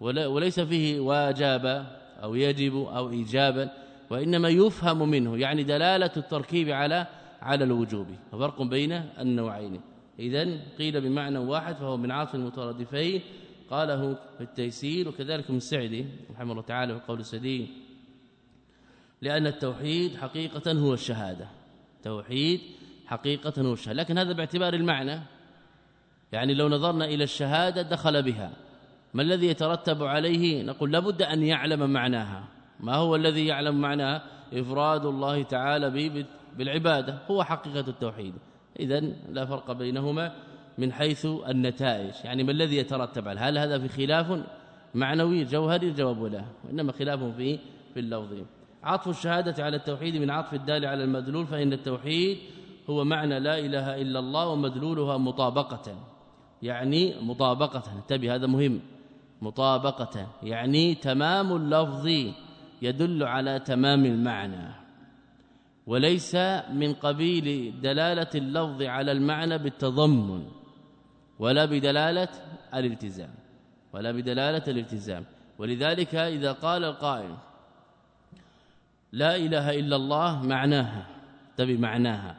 Speaker 2: وليس فيه واجب أو يجب أو ايجابا وإنما يفهم منه يعني دلالة التركيب على على الوجوب. فرق بين النوعين. اذا قيل بمعنى واحد فهو من عاطف المترادفين. قاله في التيسير وكذلك من السعدي رحمه الله تعالى في قول السديد لأن التوحيد حقيقة هو الشهادة. توحيد حقيقة هو الشهادة. لكن هذا باعتبار المعنى. يعني لو نظرنا إلى الشهادة دخل بها. ما الذي يترتب عليه؟ نقول لابد أن يعلم معناها. ما هو الذي يعلم معناها إفراد الله تعالى به بالعبادة هو حقيقة التوحيد. اذا لا فرق بينهما من حيث النتائج. يعني ما الذي يترتب على هل هذا في خلاف معنوي جوهري الجواب لا. وإنما خلاف في في اللفظ. عطف الشهادة على التوحيد من عطف الدال على المدلول فإن التوحيد هو معنى لا إله إلا الله ومدلولها مطابقة. يعني مطابقة. انتبه هذا مهم. مطابقة. يعني تمام اللفظ يدل على تمام المعنى. وليس من قبيل دلالة اللفظ على المعنى بالتضمن ولا بدلالة الالتزام ولا بدلالة الالتزام. ولذلك إذا قال القائل لا إله إلا الله معناها تبي معناها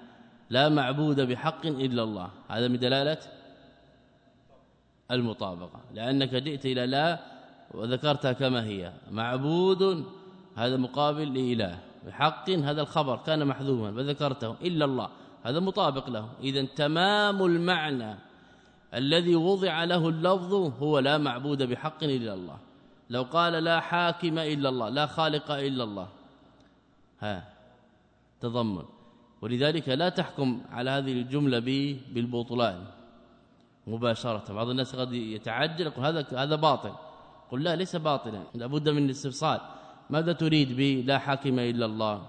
Speaker 2: لا معبود بحق إلا الله هذا من دلالة المطابقة. لأنك جئت إلى لا وذكرتها كما هي معبود هذا مقابل لإله. بحق هذا الخبر كان محذوفا وذكرته إلا الله. هذا مطابق له. اذا تمام المعنى الذي وضع له اللفظ هو لا معبود بحق إلا الله. لو قال لا حاكم إلا الله لا خالق إلا الله. ها تضمن. ولذلك لا تحكم على هذه الجملة بالبطلان مباشرة. بعض الناس قد يتعجل يقول هذا هذا باطل. قل لا ليس باطلا. لابد من الاستفصال ماذا تريد به لا حاكم إلا الله.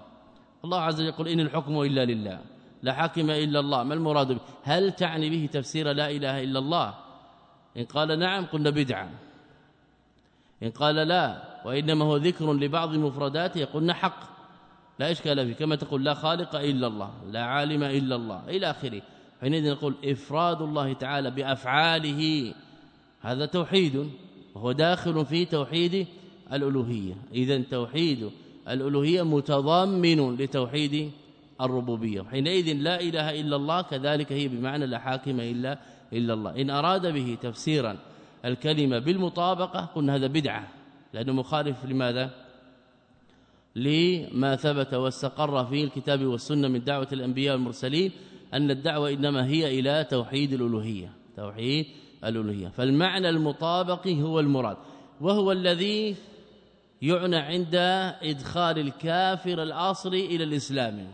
Speaker 2: الله عز وجل يقول إن الحكم إلا لله. لا حاكم إلا الله. ما المراد به؟ هل تعني به تفسير لا إله إلا الله؟ إن قال نعم قلنا بدعة. إن قال لا وإنما هو ذكر لبعض مفرداته قلنا حق. لا إشكال فيه. كما تقول لا خالق إلا الله لا عالم إلا الله إلى آخره. حينئذ نقول إفراد الله تعالى بأفعاله. هذا توحيد وهو داخل في توحيد الألوهية. اذا توحيد الألوهية متضمن لتوحيد الربوبية. حينئذ لا إله إلا الله كذلك هي بمعنى لا حاكم إلا إلا الله. إن أراد به تفسيرا الكلمة بالمطابقة قلنا هذا بدعة لأنه مخالف لماذا؟ لما ثبت واستقر في الكتاب والسنة من دعوة الأنبياء والمرسلين أن الدعوة إنما هي إلى توحيد الألوهية توحيد الألوهية. فالمعنى المطابق هو المراد وهو الذي يعنى عند إدخال الكافر الأصلي إلى الإسلام.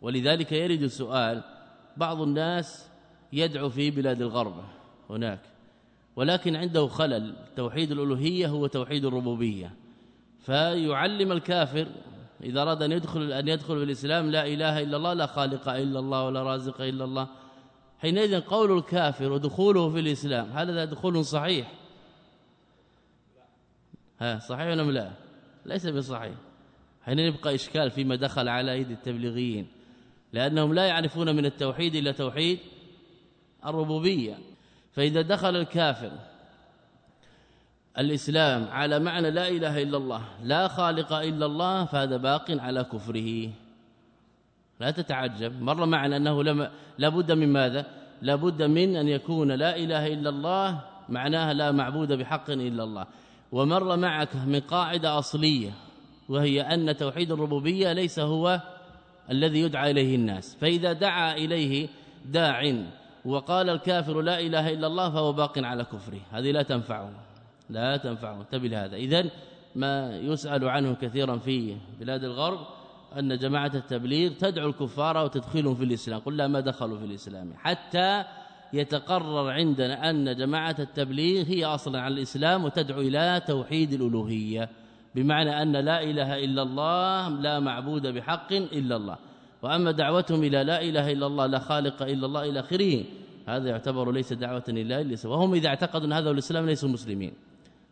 Speaker 2: ولذلك يرد السؤال بعض الناس يدعو في بلاد الغرب هناك ولكن عنده خلل توحيد الألوهية هو توحيد الربوبية. فيعلم الكافر إذا أراد أن يدخل أن يدخل في الإسلام لا إله إلا الله لا خالق إلا الله ولا رازق إلا الله. حينئذ قول الكافر ودخوله في الإسلام هذا دخول صحيح. ها صحيح ولا لا؟ ليس بصحيح. حين يبقى إشكال فيما دخل على أيدي التبليغيين لأنهم لا يعرفون من التوحيد إلا توحيد الربوبية. فإذا دخل الكافر الإسلام على معنى لا إله إلا الله لا خالق إلا الله فهذا باق على كفره. لا تتعجب. مر معنا أنه لم لابد من ماذا؟ لابد من أن يكون لا إله إلا الله معناها لا معبود بحق إلا الله. ومر معك من قاعدة أصلية وهي أن توحيد الربوبية ليس هو الذي يدعى إليه الناس. فإذا دعا إليه داع وقال الكافر لا إله إلا الله فهو باق على كفره. هذه لا تنفعه لا تنفعه. انتبه لهذا. اذا ما يسأل عنه كثيرا في بلاد الغرب أن جماعة التبليغ تدعو الكفار وتدخلهم في الإسلام. قل لا ما دخلوا في الإسلام حتى يتقرر عندنا أن جماعة التبليغ هي أصلا على الإسلام وتدعو إلى توحيد الألوهية بمعنى أن لا إله إلا الله لا معبود بحق إلا الله. وأما دعوتهم إلى لا إله إلا الله لا خالق إلا الله إلى آخره هذا يعتبر ليس دعوة إلا إلا وهم إذا اعتقدوا أن هذا الإسلام ليسوا مسلمين.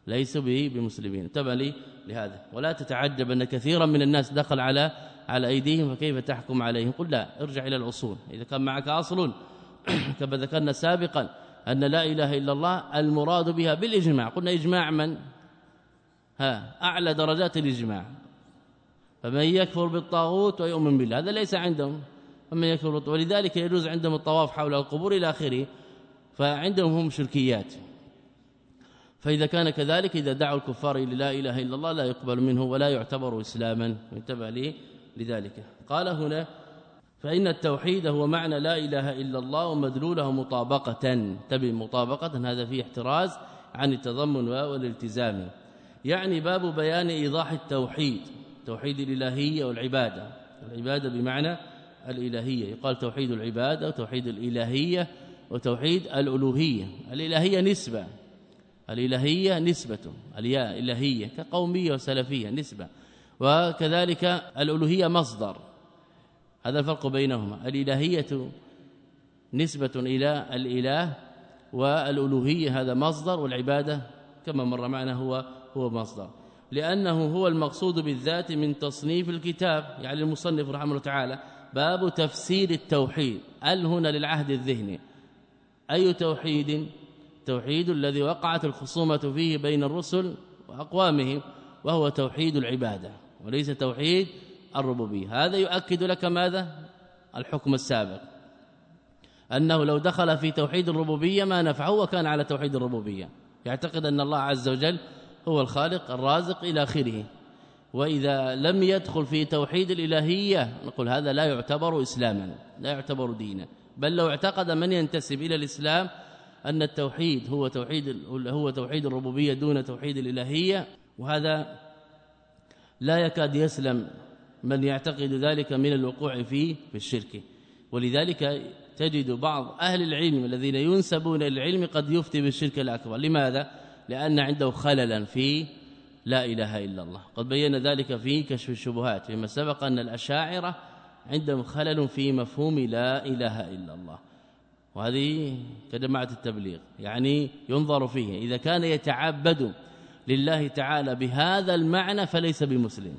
Speaker 2: ليسوا به بمسلمين. لي لهذا. ولا تتعجب أن كثيرا من الناس دخل على على أيديهم فكيف تحكم عليهم؟ قل لا ارجع إلى الأصول. إذا كان معك أصل [CLEARS THROAT] كما ذكرنا سابقا أن لا إله إلا الله المراد بها بالإجماع. قلنا إجماع من؟ ها أعلى درجات الإجماع. فمن يكفر بالطاغوت ويؤمن بالله هذا ليس عندهم. ومن يكفر ولذلك يجوز عندهم الطواف حول القبور إلى آخره فعندهم هم شركيات. فإذا كان كذلك إذا دعوا الكفار إلى لا إله إلا الله لا يقبل منه ولا يعتبر إسلاما. انتبه لي لذلك. قال هنا فإن التوحيد هو معنى لا إله إلا الله ومدلوله مطابقة. تبي مطابقة؟ هذا فيه احتراز عن التضمن والالتزام. يعني باب بيان إيضاح التوحيد توحيد الإلهية والعبادة. العبادة بمعنى الإلهية. يقال توحيد العبادة وتوحيد الإلهية وتوحيد الألوهية. الإلهية نسبة. الإلهية نسبة. الياء إلهية كقومية وسلفية نسبة. وكذلك الألوهية مصدر. هذا الفرق بينهما. الإلهية نسبة إلى الإله والألوهية هذا مصدر والعبادة كما مر معنا هو هو مصدر. لأنه هو المقصود بالذات من تصنيف الكتاب يعني المصنف رحمه الله تعالى. باب تفسير التوحيد ال هنا للعهد الذهني؟ أي توحيد؟ توحيد الذي وقعت الخصومة فيه بين الرسل وأقوامهم وهو توحيد العبادة وليس توحيد الربوبية. هذا يؤكد لك ماذا؟ الحكم السابق. أنه لو دخل في توحيد الربوبية ما نفعه وكان على توحيد الربوبية. يعتقد أن الله عز وجل هو الخالق الرازق إلى آخره. وإذا لم يدخل في توحيد الإلهية نقول هذا لا يعتبر إسلاما لا يعتبر دينا. بل لو اعتقد من ينتسب إلى الإسلام أن التوحيد هو توحيد هو توحيد الربوبية دون توحيد الإلهية وهذا لا يكاد يسلم من يعتقد ذلك من الوقوع فيه في الشرك. ولذلك تجد بعض أهل العلم الذين ينسبون إلى العلم قد يفتي بالشرك الأكبر. لماذا؟ لأن عنده خللا في لا إله إلا الله. قد بين ذلك في كشف الشبهات فيما سبق أن الأشاعرة عندهم خلل في مفهوم لا إله إلا الله. وهذه كجماعه التبليغ. يعني ينظر فيه. إذا كان يتعبد لله تعالى بهذا المعنى فليس بمسلم.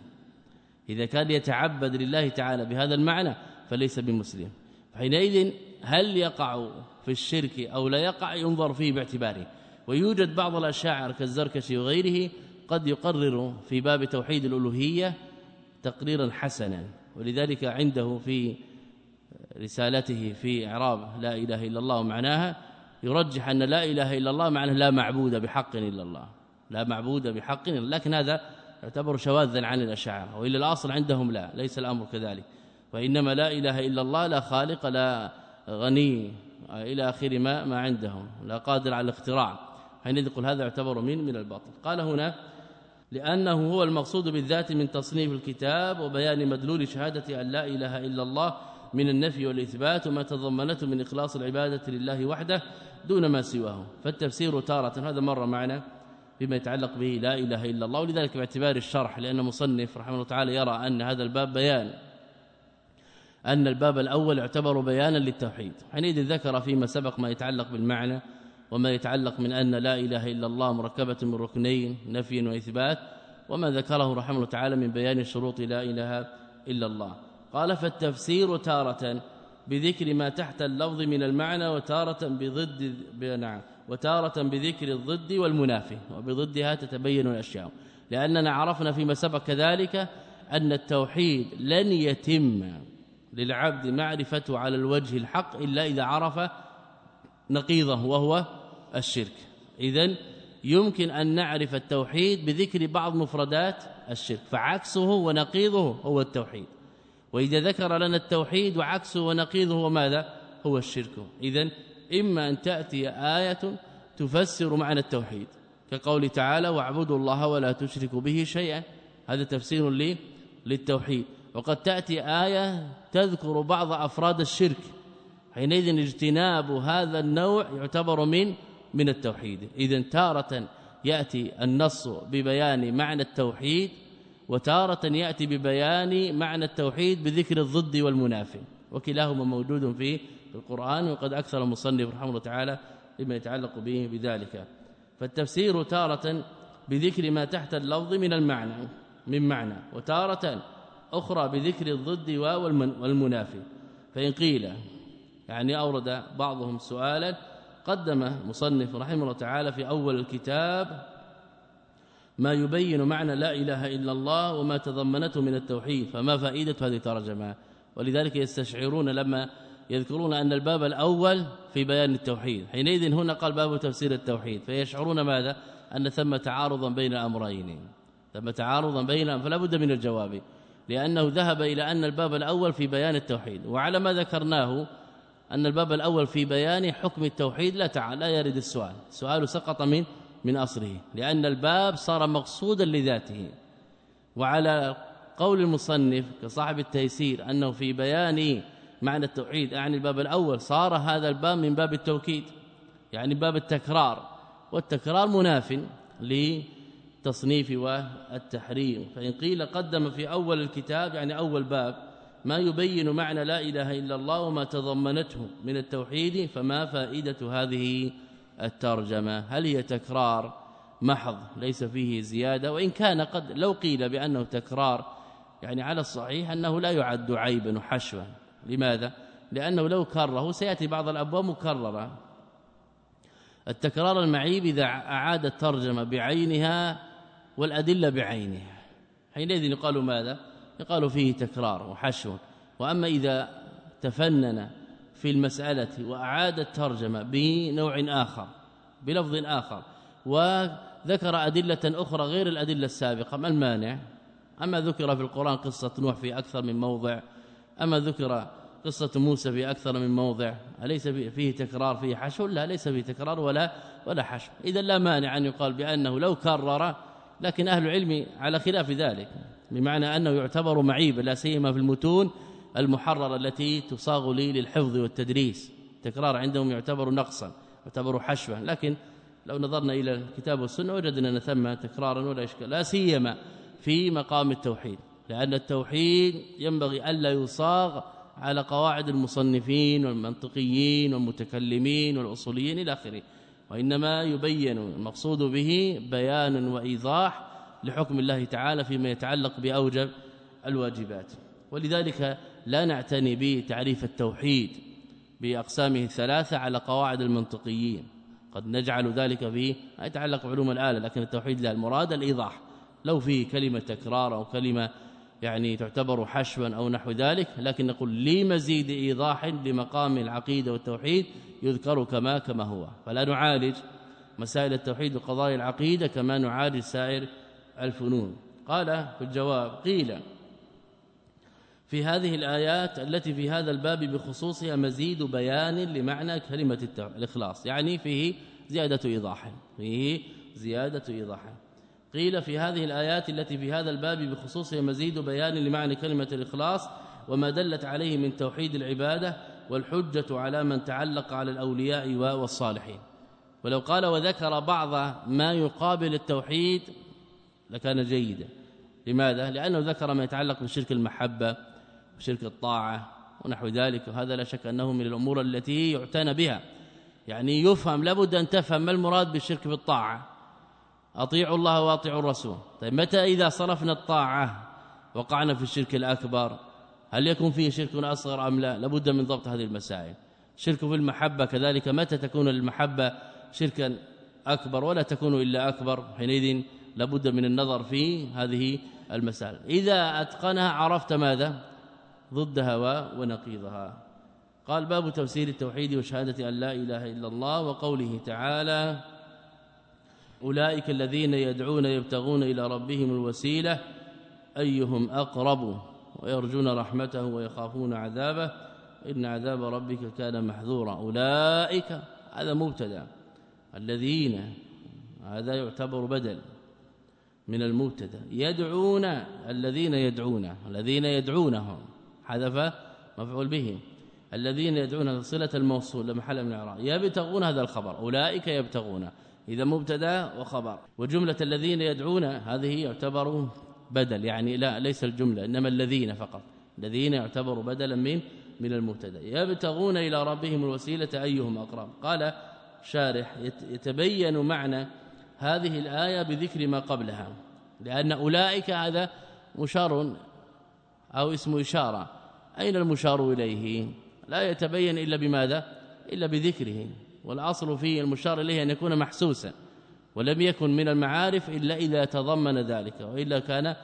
Speaker 2: إذا كان يتعبد لله تعالى بهذا المعنى فليس بمسلم. حينئذ هل يقع في الشرك أو لا يقع ينظر فيه باعتباره. ويوجد بعض الأشاعر كالزركشي وغيره قد يقرر في باب توحيد الألوهية تقريرا حسنا ولذلك عنده في رسالته في إعراب لا إله إلا الله ومعناها يرجح أن لا إله إلا الله معناه لا معبود بحق إلا الله. لا معبود بحق لكن هذا يعتبر شواذا عن الاشاعره وإلا الأصل عندهم لا ليس الأمر كذلك. وإنما لا إله إلا الله لا خالق لا غني إلى آخر ما ما عندهم لا قادر على الاختراع. حين يقول هذا يعتبر من من الباطل. قال هنا لأنه هو المقصود بالذات من تصنيف الكتاب وبيان مدلول شهادة أن لا إله إلا الله من النفي والإثبات وما تضمنته من إخلاص العبادة لله وحده دون ما سواه. فالتفسير تارة هذا مر معنا. بما يتعلق به لا إله إلا الله. ولذلك باعتبار الشرح لأن مصنف رحمه الله تعالى يرى أن هذا الباب بيان. أن الباب الأول يعتبر بيانا للتوحيد. حينئذ ذكر فيما سبق ما يتعلق بالمعنى وما يتعلق من أن لا إله إلا الله مركبة من ركنين نفي وإثبات وما ذكره رحمه الله تعالى من بيان شروط لا إله إلا الله. قال فالتفسير تارة بذكر ما تحت اللفظ من المعنى وتارة بضد نعم وتارة بذكر الضد والمنافي وبضدها تتبين الأشياء. لأننا عرفنا فيما سبق كذلك أن التوحيد لن يتم للعبد معرفته على الوجه الحق إلا إذا عرف نقيضه وهو الشرك. اذا يمكن أن نعرف التوحيد بذكر بعض مفردات الشرك فعكسه ونقيضه هو التوحيد. وإذا ذكر لنا التوحيد وعكسه ونقيضه هو ماذا؟ هو الشرك. اذا إما أن تأتي آية تفسر معنى التوحيد كقول تعالى واعبدوا الله ولا تشركوا به شيئا. هذا تفسير لي للتوحيد. وقد تأتي آية تذكر بعض أفراد الشرك. حينئذ اجتناب هذا النوع يعتبر من من التوحيد. اذا تارة يأتي النص ببيان معنى التوحيد وتارة يأتي ببيان معنى التوحيد بذكر الضد والمنافي. وكلاهما موجود في القرآن وقد أكثر المصنف رحمه الله تعالى لما يتعلق به بذلك. فالتفسير تارة بذكر ما تحت اللفظ من المعنى من معنى وتارة أخرى بذكر الضد والمنافي. فإن قيل يعني أورد بعضهم سؤالا قدم مصنف رحمه الله تعالى في أول الكتاب ما يبين معنى لا إله إلا الله وما تضمنته من التوحيد. فما فائدة هذه الترجمة؟ ولذلك يستشعرون لما يذكرون أن الباب الأول في بيان التوحيد. حينئذ هنا قال باب تفسير التوحيد. فيشعرون ماذا؟ أن ثم تعارضا بين الامرين ثم تعارضا بين فلا بد من الجواب. لأنه ذهب إلى أن الباب الأول في بيان التوحيد. وعلى ما ذكرناه أن الباب الأول في بيان حكم التوحيد لا تعالى لا يرد السؤال. سؤال سقط من من أصله. لأن الباب صار مقصودا لذاته. وعلى قول المصنف كصاحب التيسير أنه في بيان معنى التوحيد اعني الباب الأول صار هذا الباب من باب التوكيد يعني باب التكرار والتكرار مناف لتصنيف والتحريم. فإن قيل قدم في أول الكتاب يعني أول باب ما يبين معنى لا إله إلا الله وما تضمنته من التوحيد فما فائدة هذه الترجمة؟ هل هي تكرار محض ليس فيه زيادة؟ وإن كان قد لو قيل بأنه تكرار يعني على الصحيح أنه لا يعد عيبا وحشوا. لماذا؟ لأنه لو كرره سيأتي بعض الأبواب مكررة. التكرار المعيب اذا أعاد الترجمة بعينها والأدلة بعينها. حينئذ يقال ماذا؟ يقال فيه تكرار وحشو. وأما إذا تفنن في المسألة وأعاد الترجمة بنوع آخر بلفظ آخر وذكر أدلة أخرى غير الأدلة السابقة ما المانع؟ أما ذكر في القرآن قصة نوح في أكثر من موضع أما ذكر قصة موسى في أكثر من موضع أليس فيه تكرار فيه حشو؟ لا ليس فيه تكرار ولا ولا حشو. إذا لا مانع أن يقال بأنه لو كرر لكن أهل العلم على خلاف ذلك بمعنى أنه يعتبر معيبا لا سيما في المتون المحررة التي تصاغ لي للحفظ والتدريس. تكرار عندهم يعتبر نقصا يعتبر حشوا لكن لو نظرنا إلى الكتاب والسنة وجدنا أن ثم تكرارا ولا إشكال لا سيما في مقام التوحيد. لأن التوحيد ينبغي ألا يصاغ على قواعد المصنفين والمنطقيين والمتكلمين والأصوليين إلى آخره وإنما يبين المقصود به بيان وإيضاح لحكم الله تعالى فيما يتعلق بأوجب الواجبات. ولذلك لا نعتني بتعريف التوحيد بأقسامه الثلاثة على قواعد المنطقيين. قد نجعل ذلك في يتعلق بعلوم الآلة لكن التوحيد لا المراد الإيضاح. لو فيه كلمة تكرار أو كلمة يعني تعتبر حشوا أو نحو ذلك لكن نقول لمزيد إيضاح لمقام العقيدة والتوحيد يذكر كما كما هو. فلا نعالج مسائل التوحيد وقضايا العقيدة كما نعالج سائر الفنون. قال في الجواب قيل في هذه الآيات التي في هذا الباب بخصوصها مزيد بيان لمعنى كلمة الإخلاص يعني فيه زيادة إيضاح فيه زيادة إيضاح. قيل في هذه الآيات التي في هذا الباب بخصوصها مزيد بيان لمعنى كلمة الإخلاص وما دلت عليه من توحيد العبادة والحجة على من تعلق على الأولياء والصالحين. ولو قال وذكر بعض ما يقابل التوحيد لكان جيدا. لماذا؟ لأنه ذكر ما يتعلق بشرك المحبة وشرك الطاعة ونحو ذلك. وهذا لا شك أنه من الأمور التي يعتنى بها. يعني يفهم لابد أن تفهم ما المراد بالشرك بالطاعة. أطيعوا الله وأطيعوا الرسول. طيب متى إذا صرفنا الطاعة وقعنا في الشرك الأكبر؟ هل يكون فيه شرك أصغر أم لا؟ لابد من ضبط هذه المسائل. شرك في المحبة كذلك متى تكون المحبة شركا أكبر ولا تكون إلا أكبر؟ حينئذ لابد من النظر في هذه المسائل. إذا أتقنها عرفت ماذا؟ ضدها ونقيضها. قال باب تفسير التوحيد وشهادة أن لا إله إلا الله وقوله تعالى أولئك الذين يدعون يبتغون إلى ربهم الوسيلة أيهم أقرب؟ ويرجون رحمته ويخافون عذابه. إن عذاب ربك كان محذورا. أولئك هذا مبتدأ. الذين هذا يعتبر بدل من المبتدأ. يدعون الذين يدعون الذين يدعونهم. حذف مفعول به. الذين يدعون صلة الموصول لمحل من الإعراب. يبتغون هذا الخبر. أولئك يبتغون. إذا مبتدأ وخبر. وجملة الذين يدعون هذه يعتبر بدل يعني لا ليس الجملة إنما الذين فقط. الذين يعتبر بدلا من من المبتدأ. يبتغون إلى ربهم الوسيلة أيهم أقرب. قال شارح يتبين معنى هذه الآية بذكر ما قبلها. لأن أولئك هذا مشار أو اسم إشارة. أين المشار إليه؟ لا يتبين إلا بماذا؟ إلا بذكره. والأصل فيه المشار إليه أن يكون محسوسا ولم يكن من المعارف إلا إذا تضمن ذلك وإلا كان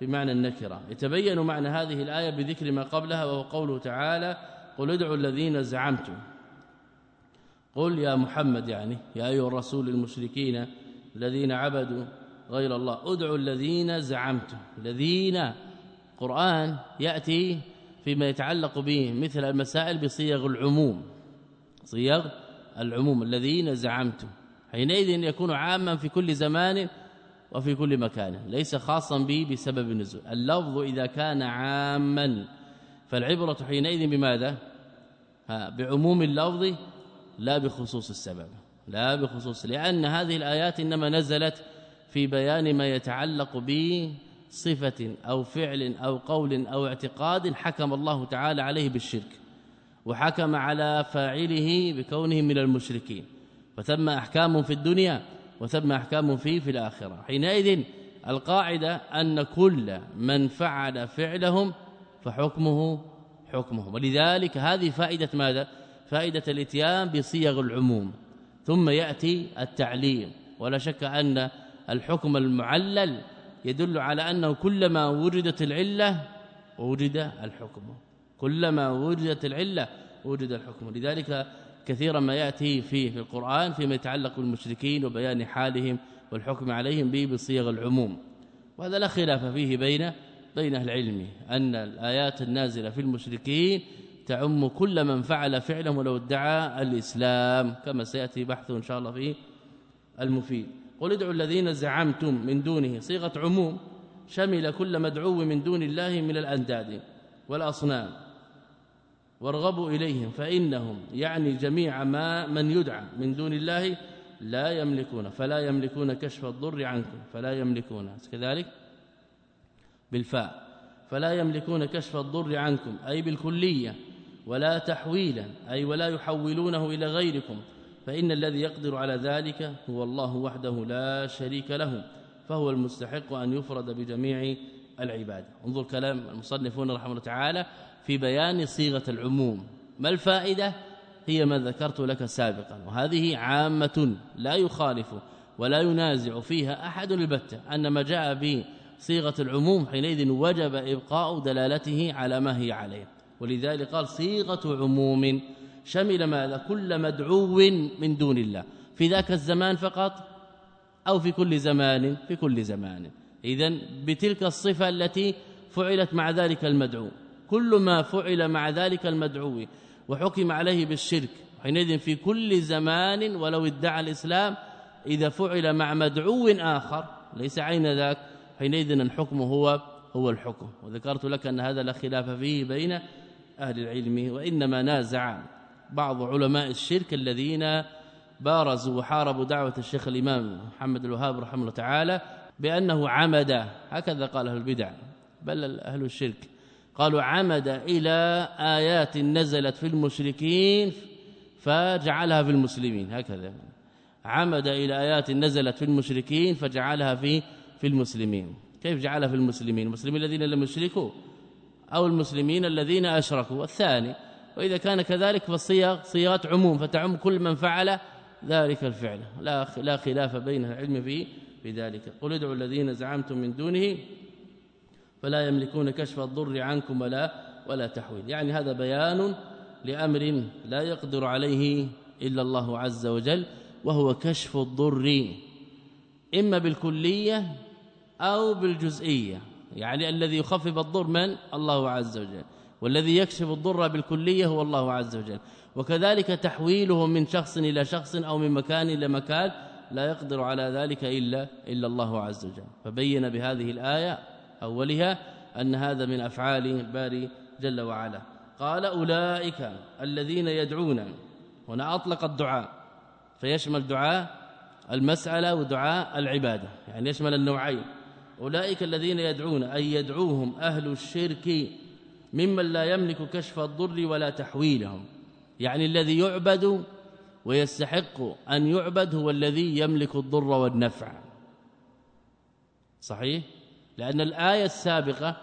Speaker 2: بمعنى النكرة. يتبين معنى هذه الآية بذكر ما قبلها وهو قوله تعالى قل ادعوا الذين زعمتم. قل يا محمد يعني يا أيها الرسول المشركين الذين عبدوا غير الله ادعوا الذين زعمتم. الذين قرآن يأتي فيما يتعلق به مثل المسائل بصيغ العموم. صيغ العموم الذين زعمتم. حينئذ يكون عاما في كل زمان وفي كل مكان. ليس خاصا به بسبب النزول. اللفظ إذا كان عاما فالعبرة حينئذ بماذا؟ ها بعموم اللفظ لا بخصوص السبب. لا بخصوص لأن هذه الآيات إنما نزلت في بيان ما يتعلق بصفة أو فعل أو قول أو اعتقاد حكم الله تعالى عليه بالشرك. وحكم على فاعله بكونه من المشركين. فثم أحكام في الدنيا وثم أحكام في في الآخرة. حينئذ القاعدة أن كل من فعل فعلهم فحكمه حكمهم. ولذلك هذه فائدة ماذا؟ فائدة الإتيان بصيغ العموم. ثم يأتي التعليم ولا شك أن الحكم المعلل يدل على أنه كلما وجدت العلة وجد الحكم. كلما وجدت العلة وجد الحكم. لذلك كثيرا ما يأتي فيه في القرآن فيما يتعلق بالمشركين وبيان حالهم والحكم عليهم به بصيغ العموم. وهذا لا خلاف فيه بين بين أهل العلم أن الآيات النازلة في المشركين تعم كل من فعل فعلا ولو ادعى الإسلام كما سيأتي بحثه إن شاء الله فيه المفيد. قل ادعوا الذين زعمتم من دونه صيغة عموم شمل كل مدعو من دون الله من الأنداد والأصنام. وارغبوا إليهم فإنهم يعني جميع ما من يدعى من دون الله لا يملكون فلا يملكون كشف الضر عنكم فلا يملكون كذلك بالفاء فلا يملكون كشف الضر عنكم أي بالكلية ولا تحويلا أي ولا يحولونه إلى غيركم فإن الذي يقدر على ذلك هو الله وحده لا شريك له فهو المستحق أن يفرد بجميع العباد. انظر كلام المصنفون رحمه الله تعالى في بيان صيغة العموم. ما الفائدة؟ هي ما ذكرت لك سابقا. وهذه عامة لا يخالف ولا ينازع فيها أحد البتة أن ما جاء به صيغه العموم حينئذ وجب إبقاء دلالته على ما هي عليه. ولذلك قال صيغة عموم شمل ماذا كل مدعو من دون الله. في ذاك الزمان فقط أو في كل زمان؟ في كل زمان. اذا بتلك الصفة التي فعلت مع ذلك المدعو. كل ما فعل مع ذلك المدعو وحكم عليه بالشرك. حينئذ في كل زمان ولو ادعى الإسلام إذا فعل مع مدعو آخر ليس عين ذاك حينئذ الحكم هو هو الحكم. وذكرت لك أن هذا لا خلاف فيه بين أهل العلم وإنما نازع بعض علماء الشرك الذين بارزوا وحاربوا دعوة الشيخ الإمام محمد الوهاب رحمه الله تعالى بأنه عمد. هكذا قال أهل البدع بل أهل الشرك قالوا عمد إلى آيات نزلت في المشركين فجعلها في المسلمين هكذا. عمد إلى آيات نزلت في المشركين فجعلها في في المسلمين. كيف جعلها في المسلمين؟ المسلمين الذين لم يشركوا أو المسلمين الذين أشركوا؟ الثاني وإذا كان كذلك فالصيغ صيغات عموم فتعم كل من فعل ذلك الفعل. لا لا خلاف بين العلم في في ذلك. قل ادعوا الذين زعمتم من دونه فلا يملكون كشف الضر عنكم ولا ولا تحويل. يعني هذا بيان لأمر لا يقدر عليه إلا الله عز وجل وهو كشف الضر إما بالكلية أو بالجزئية. يعني الذي يخفف الضر من؟ الله عز وجل. والذي يكشف الضر بالكلية هو الله عز وجل. وكذلك تحويله من شخص إلى شخص أو من مكان إلى مكان لا يقدر على ذلك إلا إلا الله عز وجل. فبين بهذه الآية أولها أن هذا من أفعال باري جل وعلا. قال أولئك الذين يدعون هنا أطلق الدعاء فيشمل دعاء المسألة ودعاء العبادة يعني يشمل النوعين. أولئك الذين يدعون أي يدعوهم أهل الشرك ممن لا يملك كشف الضر ولا تحويلهم يعني الذي يعبد ويستحق أن يعبد هو الذي يملك الضر والنفع. صحيح؟ لأن الآية السابقة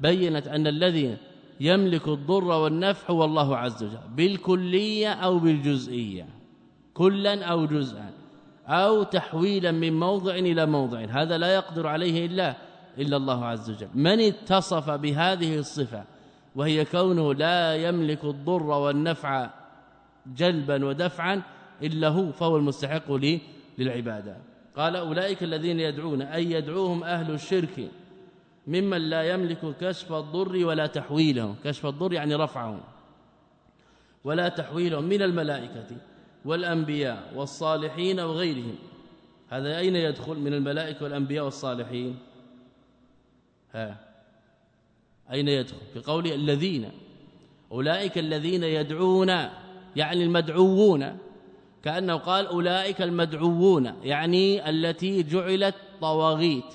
Speaker 2: بينت أن الذي يملك الضر والنفع هو الله عز وجل بالكلية أو بالجزئية كلا أو جزءا أو تحويلا من موضع إلى موضع. هذا لا يقدر عليه إلا إلا الله عز وجل. من اتصف بهذه الصفة وهي كونه لا يملك الضر والنفع جلبا ودفعا إلا هو فهو المستحق للعبادة. قال أولئك الذين يدعون أي يدعوهم أهل الشرك ممن لا يملك كشف الضر ولا تحويله كشف الضر يعني رفعه ولا تحويله من الملائكة والأنبياء والصالحين وغيرهم. هذا أين يدخل؟ من الملائكة والأنبياء والصالحين. ها. أين يدخل؟ في قوله الذين. أولئك الذين يدعون يعني المدعوون. كأنه قال أولئك المدعوون يعني التي جعلت طواغيت.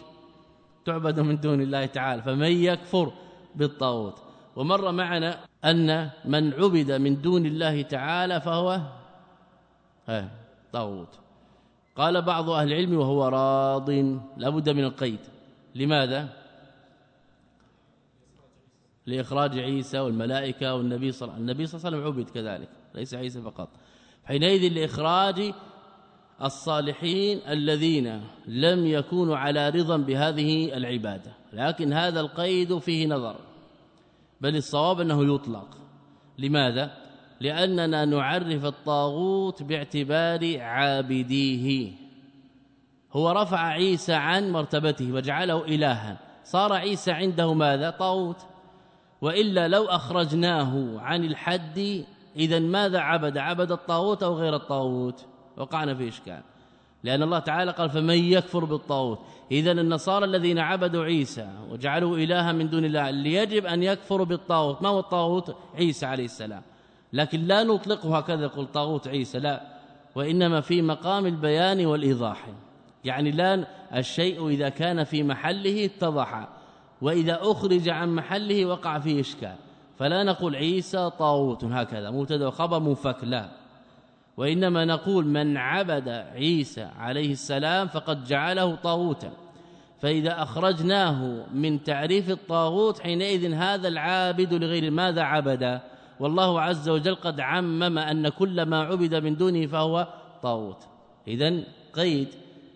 Speaker 2: تعبد من دون الله تعالى فمن يكفر بالطاغوت. ومر معنا أن من عبد من دون الله تعالى فهو طاغوت. قال بعض أهل العلم وهو راض لابد من القيد. لماذا؟ لإخراج عيسى والملائكة والنبي صلى الله عليه وسلم. النبي صلى الله عليه وسلم عبد كذلك ليس عيسى فقط. حينئذ لإخراج الصالحين الذين لم يكونوا على رضا بهذه العبادة لكن هذا القيد فيه نظر بل الصواب أنه يطلق. لماذا؟ لأننا نعرف الطاغوت باعتبار عابديه. هو رفع عيسى عن مرتبته وجعله الها. صار عيسى عنده ماذا؟ طاغوت. وإلا لو أخرجناه عن الحد إذا ماذا عبد؟ عبد الطاغوت أو غير الطاغوت؟ وقعنا في إشكال. لأن الله تعالى قال فمن يكفر بالطاغوت. اذا النصارى الذين عبدوا عيسى وجعلوه إلها من دون الله يجب أن يكفروا بالطاغوت. ما هو الطاغوت؟ عيسى عليه السلام. لكن لا نطلقه هكذا يقول طاغوت عيسى لا. وإنما في مقام البيان والإيضاح. يعني لا الشيء إذا كان في محله اتضح. وإذا أخرج عن محله وقع فيه إشكال. فلا نقول عيسى طاغوت هكذا مبتدأ وخبر منفك لا. وإنما نقول من عبد عيسى عليه السلام فقد جعله طاغوتا فإذا أخرجناه من تعريف الطاغوت حينئذ هذا العابد لغير ماذا عبد؟ والله عز وجل قد عمم أن كل ما عبد من دونه فهو طاغوت اذا قيد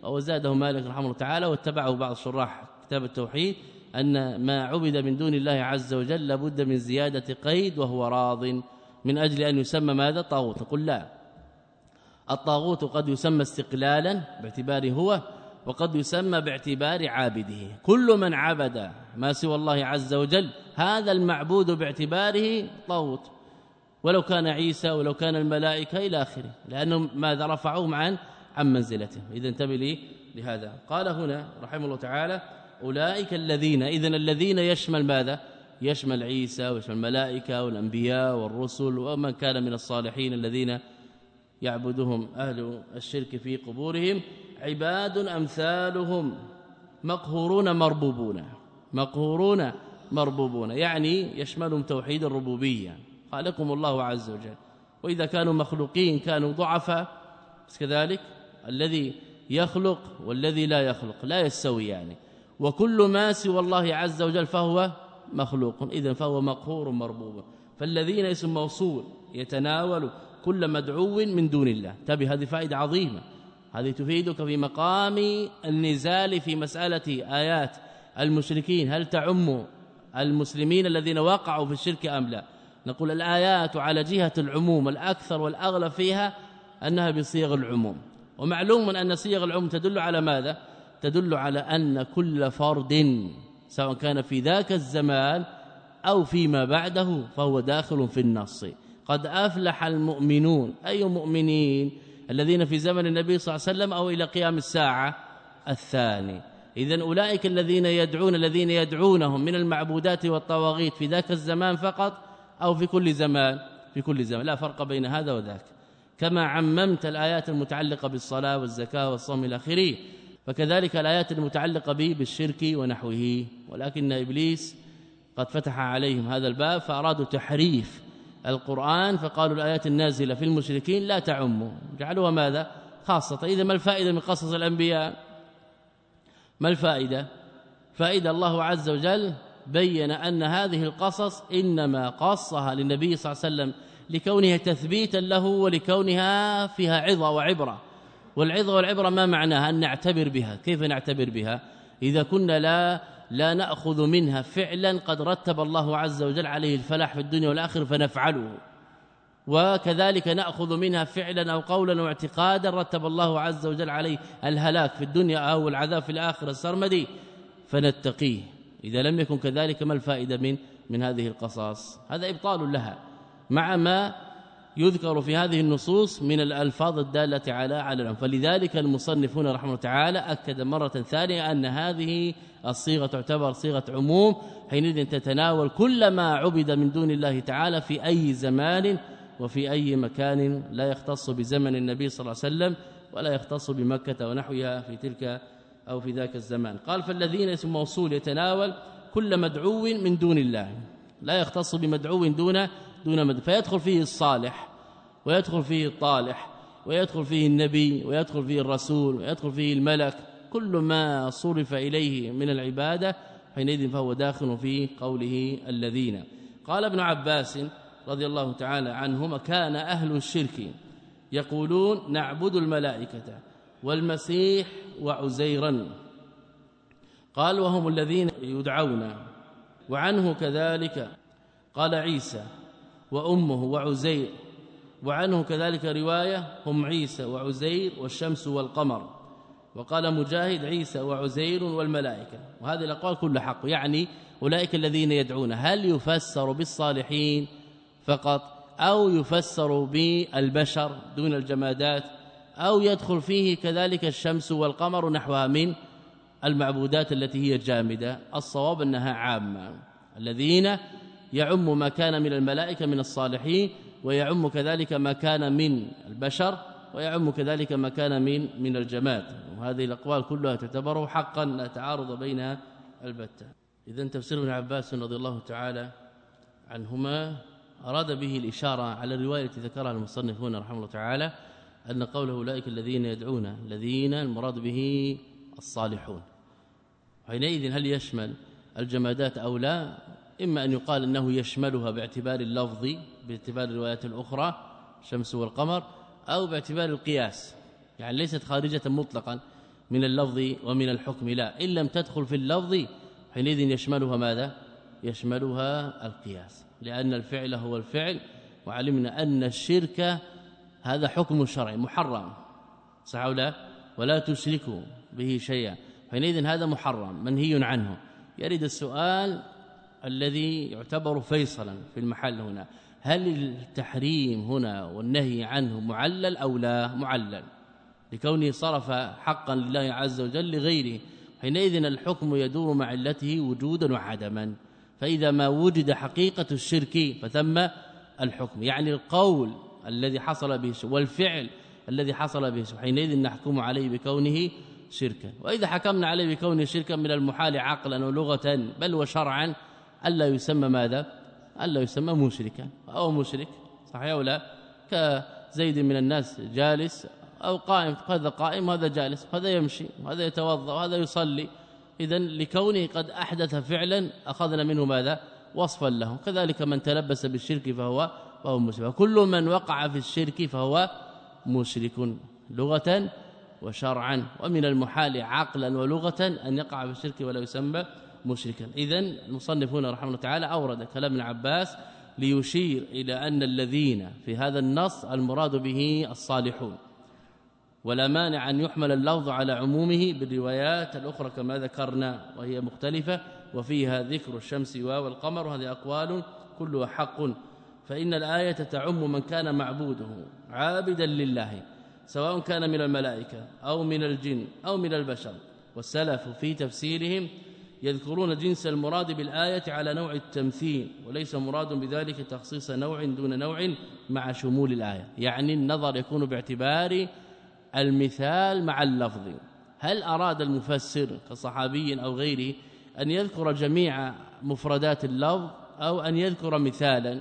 Speaker 2: وزاده مالك رحمه الله تعالى واتبعه بعض شراح كتاب التوحيد أن ما عبد من دون الله عز وجل لابد من زيادة قيد وهو راض. من أجل أن يسمى ماذا؟ طاغوت. قل لا. الطاغوت قد يسمى استقلالا باعتباره هو وقد يسمى باعتبار عابده. كل من عبد ما سوى الله عز وجل هذا المعبود باعتباره طاغوت. ولو كان عيسى ولو كان الملائكة إلى آخره لأنهم ماذا رفعوهم عن عن منزلته. إذا انتبه لي لهذا. قال هنا رحمه الله تعالى أولئك الذين اذا الذين يشمل ماذا؟ يشمل عيسى ويشمل الملائكة والأنبياء والرسل ومن كان من الصالحين الذين يعبدهم أهل الشرك في قبورهم عباد أمثالهم مقهورون مربوبون مقهورون مربوبون يعني يشملهم توحيد الربوبية. خالقهم الله عز وجل. وإذا كانوا مخلوقين كانوا ضعفاء كذلك الذي يخلق والذي لا يخلق لا يستويان يعني. وكل ما سوى الله عز وجل فهو مخلوق. اذا فهو مقهور مربوب. فالذين اسم موصول يتناول كل مدعو من دون الله. تبي هذه فائدة عظيمة. هذه تفيدك في مقام النزال في مسألة آيات المشركين. هل تعم المسلمين الذين وقعوا في الشرك أم لا؟ نقول الآيات على جهة العموم. الأكثر والأغلب فيها أنها بصيغ العموم. ومعلوم أن صيغ العموم تدل على ماذا؟ تدل على أن كل فرد سواء كان في ذاك الزمان أو فيما بعده فهو داخل في النص. قد أفلح المؤمنون أي مؤمنين الذين في زمن النبي صلى الله عليه وسلم أو إلى قيام الساعة الثاني. اذا أولئك الذين يدعون الذين يدعونهم من المعبودات والطواغيت في ذاك الزمان فقط أو في كل زمان في كل زمان. لا فرق بين هذا وذاك. كما عممت الآيات المتعلقة بالصلاة والزكاة والصوم إلى آخره. فكذلك الآيات المتعلقة به بالشرك ونحوه. ولكن إبليس قد فتح عليهم هذا الباب فأرادوا تحريف القرآن فقالوا الآيات النازلة في المشركين لا تعم جعلوها ماذا؟ خاصة. إذا ما الفائدة من قصص الأنبياء؟ ما الفائدة؟ فائدة الله عز وجل بين أن هذه القصص إنما قصها للنبي صلى الله عليه وسلم لكونها تثبيتا له ولكونها فيها عظة وعبرة. والعظة والعبرة ما معناها؟ أن نعتبر بها. كيف نعتبر بها؟ إذا كنا لا لا نأخذ منها فعلا قد رتب الله عز وجل عليه الفلاح في الدنيا والآخرة فنفعله. وكذلك نأخذ منها فعلا أو قولا أو اعتقادا رتب الله عز وجل عليه الهلاك في الدنيا أو العذاب في الآخرة السرمدي فنتقيه. إذا لم يكن كذلك ما الفائدة من من هذه القصص هذا إبطال لها. مع ما يذكر في هذه النصوص من الألفاظ الدالة على على فلذلك المصنفون رحمه الله تعالى أكد مرة ثانية أن هذه الصيغة تعتبر صيغة عموم حينئذ تتناول كل ما عبد من دون الله تعالى في أي زمان وفي أي مكان. لا يختص بزمن النبي صلى الله عليه وسلم ولا يختص بمكة ونحوها في تلك أو في ذاك الزمان. قال فالذين اسم موصول يتناول كل مدعو من دون الله. لا يختص بمدعو دون دون مدعو فيدخل فيه الصالح ويدخل فيه الطالح ويدخل فيه النبي ويدخل فيه الرسول ويدخل فيه الملك. كل ما صرف إليه من العبادة حينئذ فهو داخل في قوله الذين. قال ابن عباس رضي الله تعالى عنهما كان أهل الشرك يقولون نعبد الملائكة والمسيح وعزيرا قال وهم الذين يدعون وعنه كذلك قال عيسى وأمه وعزير وعنه كذلك رواية هم عيسى وعزير والشمس والقمر. وقال مجاهد عيسى وعزير والملائكة. وهذه الأقوال كلها حق. يعني أولئك الذين يدعون. هل يفسر بالصالحين فقط؟ أو يفسر بالبشر دون الجمادات؟ أو يدخل فيه كذلك الشمس والقمر نحوها من المعبودات التي هي جامده الصواب أنها عامة. الذين يعم ما كان من الملائكة من الصالحين ويعم كذلك ما كان من البشر ويعم كذلك ما كان من من الجماد. وهذه الأقوال كلها تعتبر حقا لا تعارض بينها البتة. اذا تفسير ابن عباس رضي الله تعالى عنهما أراد به الإشارة على الرواية التي ذكرها المصنفون رحمه الله تعالى أن قوله أولئك الذين يدعون الذين المراد به الصالحون. حينئذ هل يشمل الجمادات أو لا؟ إما أن يقال أنه يشملها باعتبار اللفظ باعتبار الروايات الأخرى الشمس والقمر أو باعتبار القياس. يعني ليست خارجة مطلقا من اللفظ ومن الحكم لا. إن لم تدخل في اللفظ حينئذ يشملها ماذا؟ يشملها القياس. لأن الفعل هو الفعل وعلمنا أن الشرك هذا حكم شرعي محرم. صح أو لا؟ ولا تشركوا به شيئا. حينئذ هذا محرم منهي عنه. يرد السؤال الذي يعتبر فيصلا في المحل هنا. هل التحريم هنا والنهي عنه معلل أو لا معلل؟ لكونه صرف حقا لله عز وجل لغيره. حينئذ الحكم يدور مع علته وجودا وعدما. فإذا ما وجد حقيقة الشرك فثم الحكم. يعني القول الذي حصل به والفعل الذي حصل به حينئذ نحكم عليه بكونه شركا. وإذا حكمنا عليه بكونه شركا من المحال عقلا ولغة بل وشرعا ألا يسمى ماذا؟ ألا يسمى مشركا. أو مشرك صحيح أو لا؟ كزيد من الناس جالس أو قائم هذا قائم وهذا جالس وهذا يمشي وهذا يتوضأ وهذا يصلي. اذا لكونه قد أحدث فعلا أخذنا منه ماذا؟ وصفا له. كذلك من تلبس بالشرك فهو فهو مشرك. كل من وقع في الشرك فهو مشرك لغة وشرعا. ومن المحال عقلا ولغة أن يقع في الشرك ولا يسمى مشركا. اذا المصنفون رحمه الله تعالى أورد كلام ابن عباس ليشير إلى أن الذين في هذا النص المراد به الصالحون. ولا مانع أن يحمل اللفظ على عمومه بالروايات الأخرى كما ذكرنا وهي مختلفة وفيها ذكر الشمس والقمر وهذه أقوال كلها حق. فإن الآية تعم من كان معبوده عابدا لله سواء كان من الملائكة أو من الجن أو من البشر. والسلف في تفسيرهم يذكرون جنس المراد بالآية على نوع التمثيل وليس مراد بذلك تخصيص نوع دون نوع مع شمول الآية. يعني النظر يكون باعتبار المثال مع اللفظ. هل أراد المفسر كصحابي أو غيره أن يذكر جميع مفردات اللفظ أو أن يذكر مثالا؟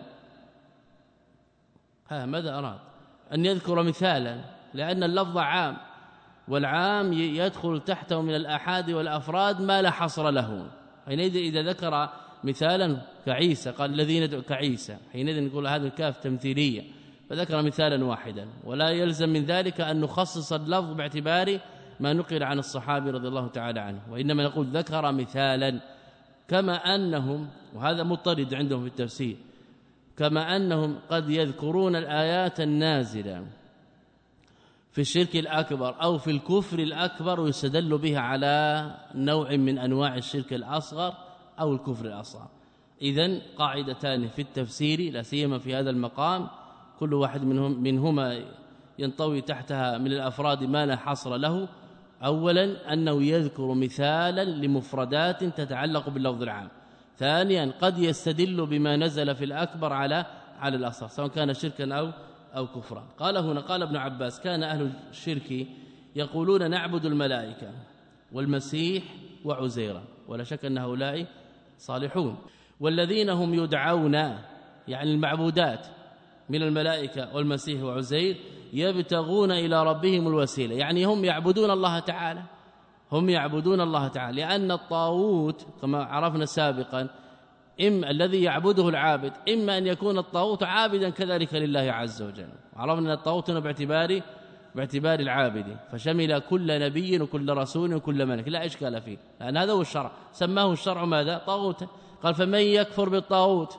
Speaker 2: ها ماذا أراد؟ أن يذكر مثالا لأن اللفظ عام. والعام يدخل تحته من الآحاد والأفراد ما لا حصر له. حينئذ إذا ذكر مثالا كعيسى قال الذين كعيسى. حينئذ نقول هذا الكاف تمثيلية. فذكر مثالا واحدا. ولا يلزم من ذلك أن نخصص اللفظ باعتبار ما نقل عن الصحابي رضي الله تعالى عنه. وإنما نقول ذكر مثالا. كما أنهم وهذا مضطرد عندهم في التفسير كما أنهم قد يذكرون الآيات النازلة. في الشرك الأكبر أو في الكفر الأكبر ويستدل بها على نوع من أنواع الشرك الأصغر أو الكفر الأصغر. اذا قاعدتان في التفسير لا سيما في هذا المقام كل واحد منهم منهما ينطوي تحتها من الأفراد ما لا حصر له. اولا أنه يذكر مثالا لمفردات تتعلق باللفظ العام. ثانيا قد يستدل بما نزل في الأكبر على على الأصغر سواء كان شركا أو أو كفرا قال هنا قال ابن عباس كان أهل الشرك يقولون نعبد الملائكة والمسيح وعزيرا ولا شك أن هؤلاء صالحون. والذين هم يدعون يعني المعبودات من الملائكة والمسيح وعزير يبتغون إلى ربهم الوسيلة. يعني هم يعبدون الله تعالى هم يعبدون الله تعالى لأن الطاغوت كما عرفنا سابقا إما الذي يعبده العابد إما أن يكون الطاغوت عابدا كذلك لله عز وجل. عرفنا أن الطاغوت باعتبار باعتبار العابد. فشمل كل نبي وكل رسول وكل ملك. لا إشكال فيه. لأن هذا هو الشرع. سماه الشرع ماذا؟ طاغوتا قال فمن يكفر بالطاغوت؟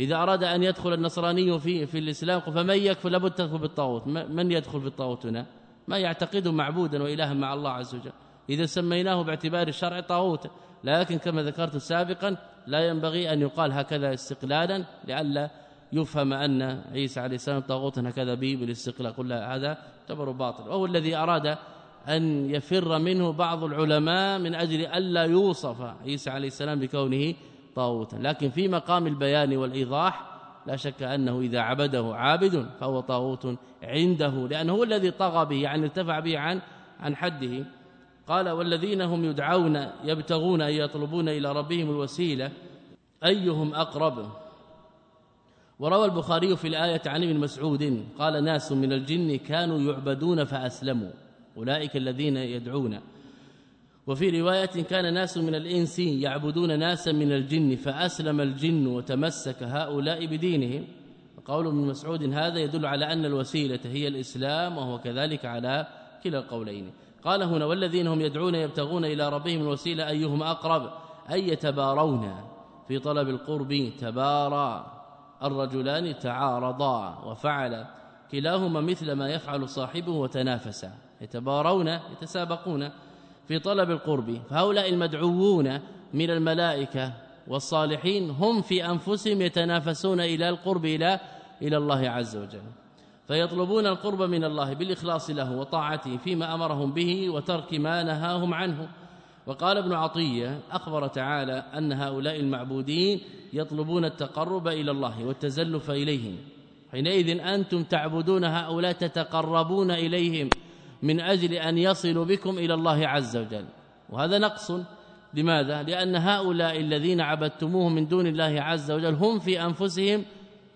Speaker 2: إذا أراد أن يدخل النصراني في في الإسلام فمن يكفر؟ لابد تدخل بالطاغوت. من يدخل بالطاغوت هنا؟ ما يعتقده معبودا وإلها مع الله عز وجل. إذا سميناه باعتبار الشرع طاغوتا لكن كما ذكرت سابقا لا ينبغي أن يقال هكذا استقلالا لئلا يفهم أن عيسى عليه السلام طاغوت هكذا به بالاستقلال. قل هذا يعتبر باطل. وهو الذي أراد أن يفر منه بعض العلماء من أجل ألا يوصف عيسى عليه السلام بكونه طاغوتا. لكن في مقام البيان والإيضاح لا شك أنه إذا عبده عابد فهو طاغوت عنده لأنه هو الذي طغى به يعني ارتفع به عن عن حده. قال والذين هم يدعون يبتغون أن يطلبون إلى ربهم الوسيلة أيهم أقرب؟ وروى البخاري في الآية عن ابن مسعود قال ناس من الجن كانوا يعبدون فأسلموا أولئك الذين يدعون. وفي رواية كان ناس من الإنس يعبدون ناسا من الجن فأسلم الجن وتمسك هؤلاء بدينهم. قول ابن مسعود هذا يدل على أن الوسيلة هي الإسلام وهو كذلك على كلا القولين. قال هنا والذين هم يدعون يبتغون إلى ربهم الوسيلة أيهم أقرب؟ أي يتبارون في طلب القرب تبارى الرجلان تعارضا وفعل كلاهما مثل ما يفعل صاحبه وتنافسا. يتبارون يتسابقون في طلب القرب. فهؤلاء المدعوون من الملائكة والصالحين هم في أنفسهم يتنافسون إلى القرب إلى إلى الله عز وجل. فيطلبون القرب من الله بالإخلاص له وطاعته فيما أمرهم به وترك ما نهاهم عنه. وقال ابن عطية أخبر تعالى أن هؤلاء المعبودين يطلبون التقرب إلى الله والتزلف إليهم. حينئذ أنتم تعبدون هؤلاء تتقربون إليهم من أجل أن يصلوا بكم إلى الله عز وجل. وهذا نقص. لماذا؟ لأن هؤلاء الذين عبدتموهم من دون الله عز وجل هم في أنفسهم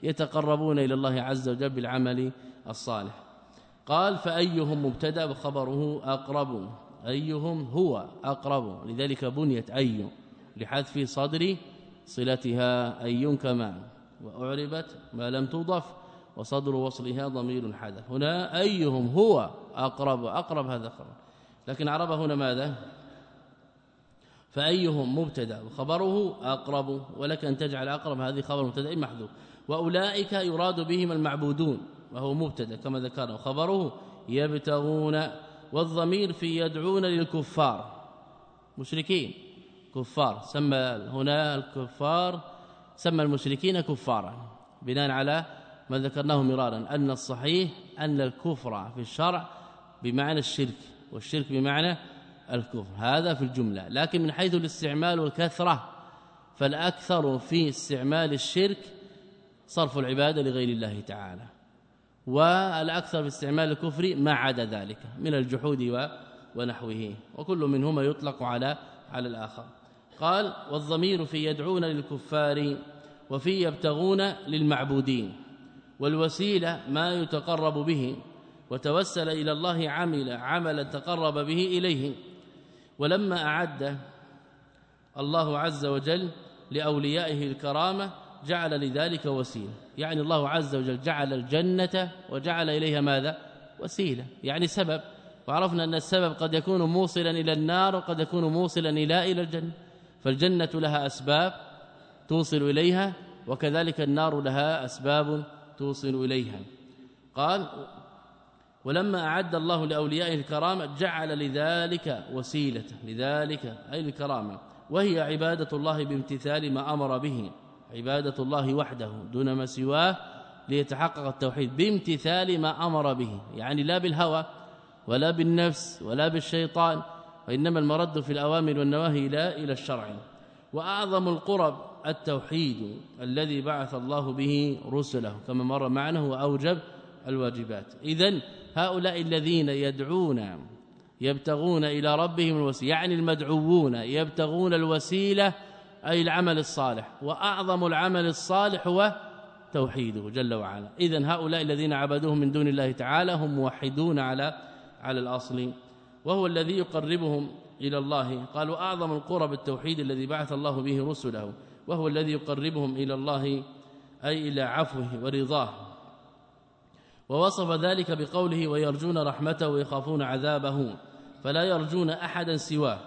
Speaker 2: يتقربون إلى الله عز وجل بالعمل الصالح. قال فأيهم مبتدأ وخبره أقرب؟ أيهم هو أقرب؟ لذلك بنيت أي لحذف صدر صلتها أي كما وأعربت ما لم تضف وصدر وصلها ضمير حدث هنا أيهم هو أقرب؟ أقرب هذا خبر. لكن عرب هنا ماذا؟ فأيهم مبتدأ وخبره أقرب؟ ولك أن تجعل أقرب هذه خبر مبتدأ محذوف. وأولئك يراد بهم المعبودون. وهو مبتدأ كما ذكرنا. وخبره يبتغون والضمير في يدعون للكفار. مشركين. كفار. سمى هنا الكفار سمى المشركين كفارا. بناء على ما ذكرناه مرارا. أن الصحيح أن الكفر في الشرع بمعنى الشرك والشرك بمعنى الكفر. هذا في الجملة. لكن من حيث الاستعمال والكثرة فالأكثر في استعمال الشرك صرف العبادة لغير الله تعالى. والأكثر في استعمال الكفر ما عدا ذلك من الجحود ونحوه. وكل منهما يطلق على على الآخر. قال والضمير في يدعون للكفار وفي يبتغون للمعبودين والوسيلة ما يتقرب به وتوسل إلى الله عمل عملا تقرب به إليه. ولما أعد الله عز وجل لأوليائه الكرامة جعل لذلك وسيلة. يعني الله عز وجل جعل الجنة وجعل إليها ماذا؟ وسيلة يعني سبب. وعرفنا أن السبب قد يكون موصلا إلى النار وقد يكون موصلا إلى إلى الجنة. فالجنة لها أسباب توصل إليها وكذلك النار لها أسباب توصل إليها. قال ولما أعد الله لأوليائه الكرامة جعل لذلك وسيلة لذلك أي الكرامة. وهي عبادة الله بامتثال ما أمر به. عبادة الله وحده دون ما سواه ليتحقق التوحيد بامتثال ما أمر به. يعني لا بالهوى ولا بالنفس ولا بالشيطان وإنما المرد في الأوامر والنواهي لا إلى الشرع. وأعظم القرب التوحيد الذي بعث الله به رسله كما مر معنا وأوجب الواجبات. إذا هؤلاء الذين يدعون يبتغون إلى ربهم الوسيلة يعني المدعوون يبتغون الوسيلة أي العمل الصالح. وأعظم العمل الصالح هو توحيده جل وعلا. اذا هؤلاء الذين عبدوهم من دون الله تعالى هم موحدون على على الأصل. وهو الذي يقربهم إلى الله. قالوا أعظم القرب التوحيد الذي بعث الله به رسله. وهو الذي يقربهم إلى الله أي إلى عفوه ورضاه. ووصف ذلك بقوله ويرجون رحمته ويخافون عذابه. فلا يرجون أحدا سواه.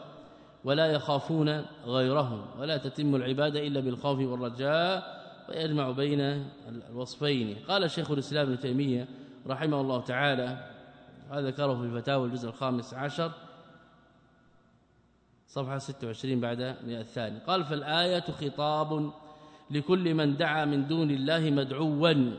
Speaker 2: ولا يخافون غيره ولا تتم العباده إلا بالخوف والرجاء ويجمع بين الوصفين. قال شيخ الإسلام ابن تيمية رحمه الله تعالى هذا ذكره في الفتاوى الجزء الخامس عشر صفحة 26 بعد من الثاني قال فالآية خطاب لكل من دعا من دون الله مدعوا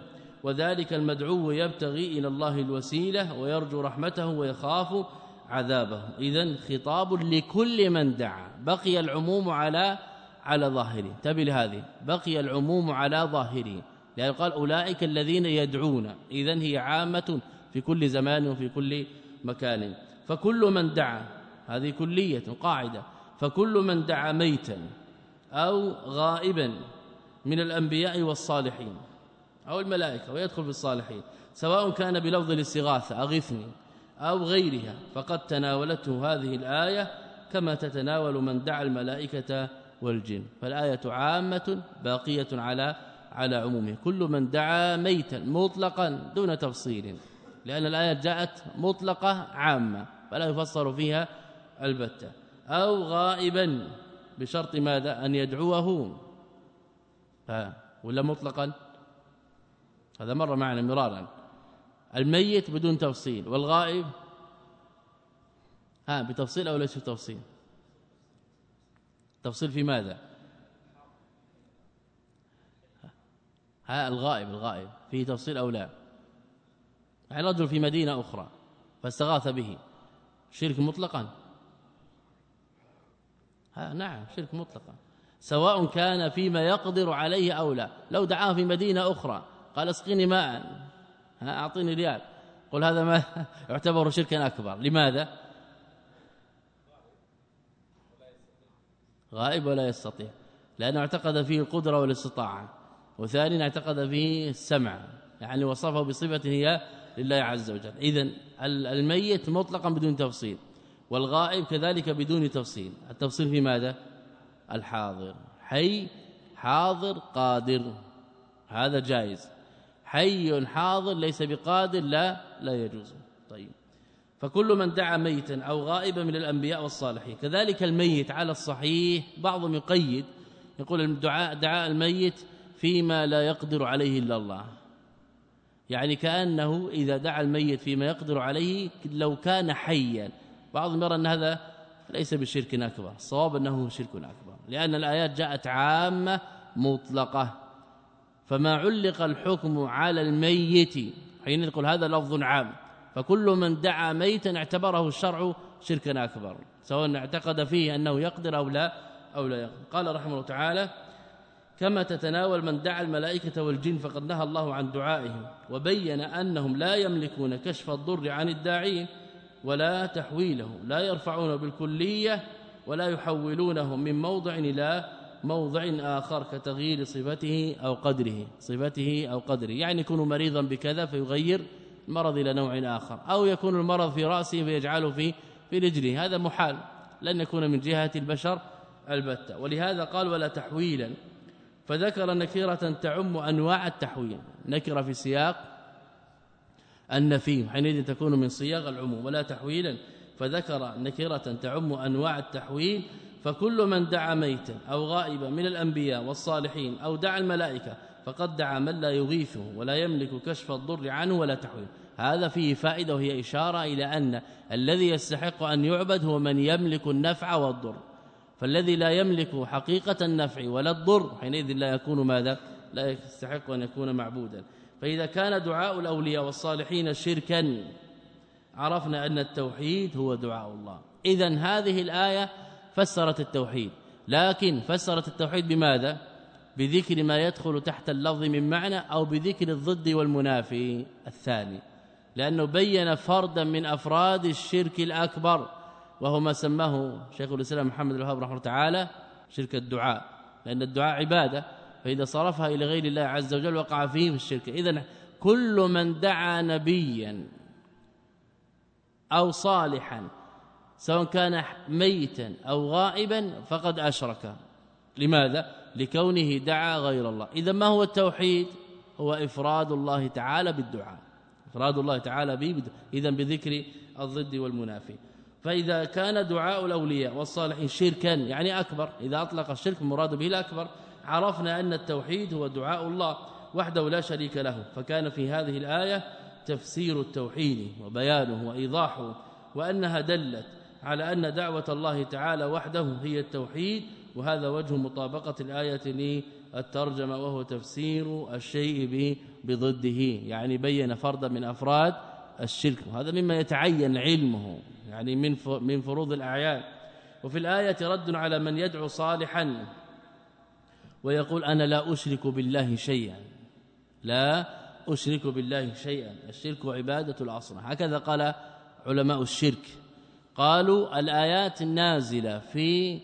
Speaker 2: وذلك المدعو يبتغي إلى الله الوسيلة ويرجو رحمته ويخاف عذابه. اذا خطاب لكل من دعا. بقي العموم على على ظاهره تبي هذه بقي العموم على ظاهره يعني قال أولئك الذين يدعون. اذا هي عامة في كل زمان وفي كل مكان. فكل من دعا. هذه كلية قاعدة. فكل من دعا ميتا أو غائبا من الأنبياء والصالحين أو الملائكة ويدخل في الصالحين. سواء كان بلفظ الاستغاثة أغثني. أو غيرها فقد تناولته هذه الآية كما تتناول من دعا الملائكة والجن. فالآية عامة باقية على على عمومه. كل من دعا ميتا مطلقا دون تفصيل لأن الآية جاءت مطلقة عامة فلا يفسر فيها البتة. أو غائبا بشرط ماذا؟ أن يدعوه. ولا مطلقا؟ هذا مر معنا مرارا. الميت بدون تفصيل والغائب ها بتفصيل أو ليس بتفصيل؟ تفصيل في ماذا؟ ها الغائب الغائب فيه تفصيل أو لا؟ يعني رجل في مدينة أخرى فاستغاث به. شرك مطلقا؟ ها نعم شرك مطلقا. سواء كان فيما يقدر عليه أو لا. لو دعاه في مدينة أخرى قال اسقني ماء. أعطيني ريال. قل هذا ما [LAUGHS] يعتبر شركا أكبر. لماذا؟ غائب ولا يستطيع. لأنه اعتقد فيه القدرة والاستطاعة. وثانيا اعتقد فيه السمع. يعني وصفه بصفة هي لله عز وجل. اذا الميت مطلقا بدون تفصيل والغائب كذلك بدون تفصيل. التفصيل في ماذا؟ الحاضر. حي حاضر قادر. هذا جائز. حي حاضر ليس بقادر لا لا يجوز. طيب. فكل من دعا ميتا أو غائبا من الأنبياء والصالحين. كذلك الميت على الصحيح بعضهم يقيد يقول الدعاء دعاء الميت فيما لا يقدر عليه إلا الله. يعني كأنه إذا دعا الميت فيما يقدر عليه لو كان حيا. بعضهم يرى أن هذا ليس بشرك أكبر الصواب أنه شرك أكبر. لأن الآيات جاءت عامة مطلقة. فما علق الحكم على الميت. حين يقول هذا لفظ عام. فكل من دعا ميتا اعتبره الشرع شركا أكبر سواء اعتقد فيه أنه يقدر أو لا أو لا يقدر. قال رحمه الله تعالى كما تتناول من دعا الملائكة والجن فقد نهى الله عن دعائهم وبين أنهم لا يملكون كشف الضر عن الداعين ولا تحويله لا يرفعون بالكلية ولا يحولونه من موضع إلى موضع آخر كتغيير صفته أو قدره صفته أو قدره. يعني يكون مريضا بكذا فيغير المرض إلى نوع آخر. أو يكون المرض في رأسه فيجعله في في رجله. هذا محال. لن يكون من جهة البشر البتة. ولهذا قال ولا تحويلا فذكر نكرة تعم أنواع التحويل. نكره في سياق النفي حينئذ تكون من صياغ العموم. ولا تحويلا. فذكر نكرة تعم أنواع التحويل فكل من دعا ميتا أو غائبا من الأنبياء والصالحين أو دعا الملائكة فقد دعا من لا يغيثه ولا يملك كشف الضر عنه ولا تحويل. هذا فيه فائدة وهي إشارة إلى أن الذي يستحق أن يعبد هو من يملك النفع والضر. فالذي لا يملك حقيقة النفع ولا الضر حينئذ لا يكون ماذا؟ لا يستحق أن يكون معبودا. فإذا كان دعاء الأولياء والصالحين شركا عرفنا أن التوحيد هو دعاء الله. اذا هذه الآية فسرت التوحيد. لكن فسرت التوحيد بماذا؟ بذكر ما يدخل تحت اللفظ من معنى أو بذكر الضد والمنافي الثاني. لأنه بين فردا من أفراد الشرك الأكبر وهو ما سماه شيخ الإسلام محمد الوهاب رحمه الله تعالى شرك الدعاء. لأن الدعاء عبادة فإذا صرفها إلى غير الله عز وجل وقع فيه في الشرك. اذا كل من دعا نبيا أو صالحا سواء كان ميتا أو غائبا فقد أشرك. لماذا؟ لكونه دعا غير الله. إذا ما هو التوحيد؟ هو إفراد الله تعالى بالدعاء. إفراد الله تعالى به اذا بذكر الضد والمنافي. فإذا كان دعاء الأولياء والصالحين شركا يعني أكبر إذا أطلق الشرك المراد به الأكبر عرفنا أن التوحيد هو دعاء الله وحده لا شريك له. فكان في هذه الآية تفسير التوحيد وبيانه وإيضاحه وأنها دلت على أن دعوة الله تعالى وحده هي التوحيد وهذا وجه مطابقة الآية للترجمة وهو تفسير الشيء بضده يعني بين فردا من أفراد الشرك. وهذا مما يتعين علمه يعني من من فروض الأعيان. وفي الآية رد على من يدعو صالحا ويقول أنا لا أشرك بالله شيئا. لا أشرك بالله شيئا. الشرك عبادة الأصنع هكذا قال علماء الشرك. قالوا الآيات النازلة في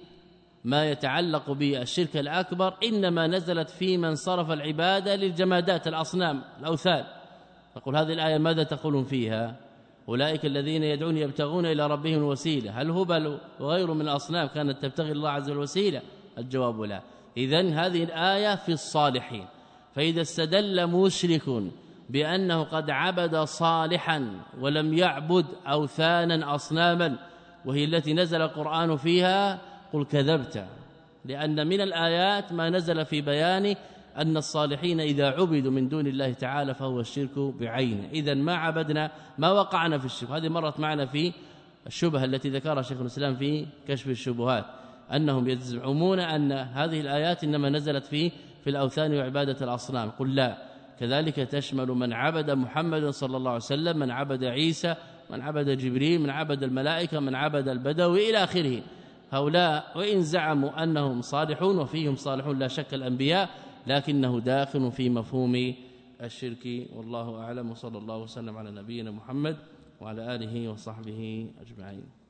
Speaker 2: ما يتعلق بالشرك الأكبر إنما نزلت في من صرف العبادة للجمادات الأصنام الأوثان. فقل هذه الآية ماذا تقولون فيها؟ أولئك الذين يدعون يبتغون إلى ربهم الوسيلة. هل هبل وغير من الأصنام كانت تبتغي الله عز وجل الوسيلة الجواب لا. إذا هذه الآية في الصالحين. فإذا استدل مشرك بأنه قد عبد صالحا ولم يعبد اوثانا اصناما وهي التي نزل القرآن فيها قل كذبت لأن من الآيات ما نزل في بيان أن الصالحين إذا عبدوا من دون الله تعالى فهو الشرك بعينه. اذا ما عبدنا ما وقعنا في الشرك هذه مرت معنا في الشبهة التي ذكرها شيخ الإسلام في كشف الشبهات أنهم يزعمون أن هذه الآيات إنما نزلت في في الأوثان وعبادة الأصنام. قل لا. كذلك تشمل من عبد محمد صلى الله عليه وسلم من عبد عيسى من عبد جبريل من عبد الملائكة من عبد البدوي إلى آخره. هؤلاء وإن زعموا أنهم صالحون وفيهم صالحون لا شك الأنبياء لكنه داخل في مفهوم الشرك. والله أعلم. وصلى الله وسلم على نبينا محمد وعلى آله وصحبه أجمعين.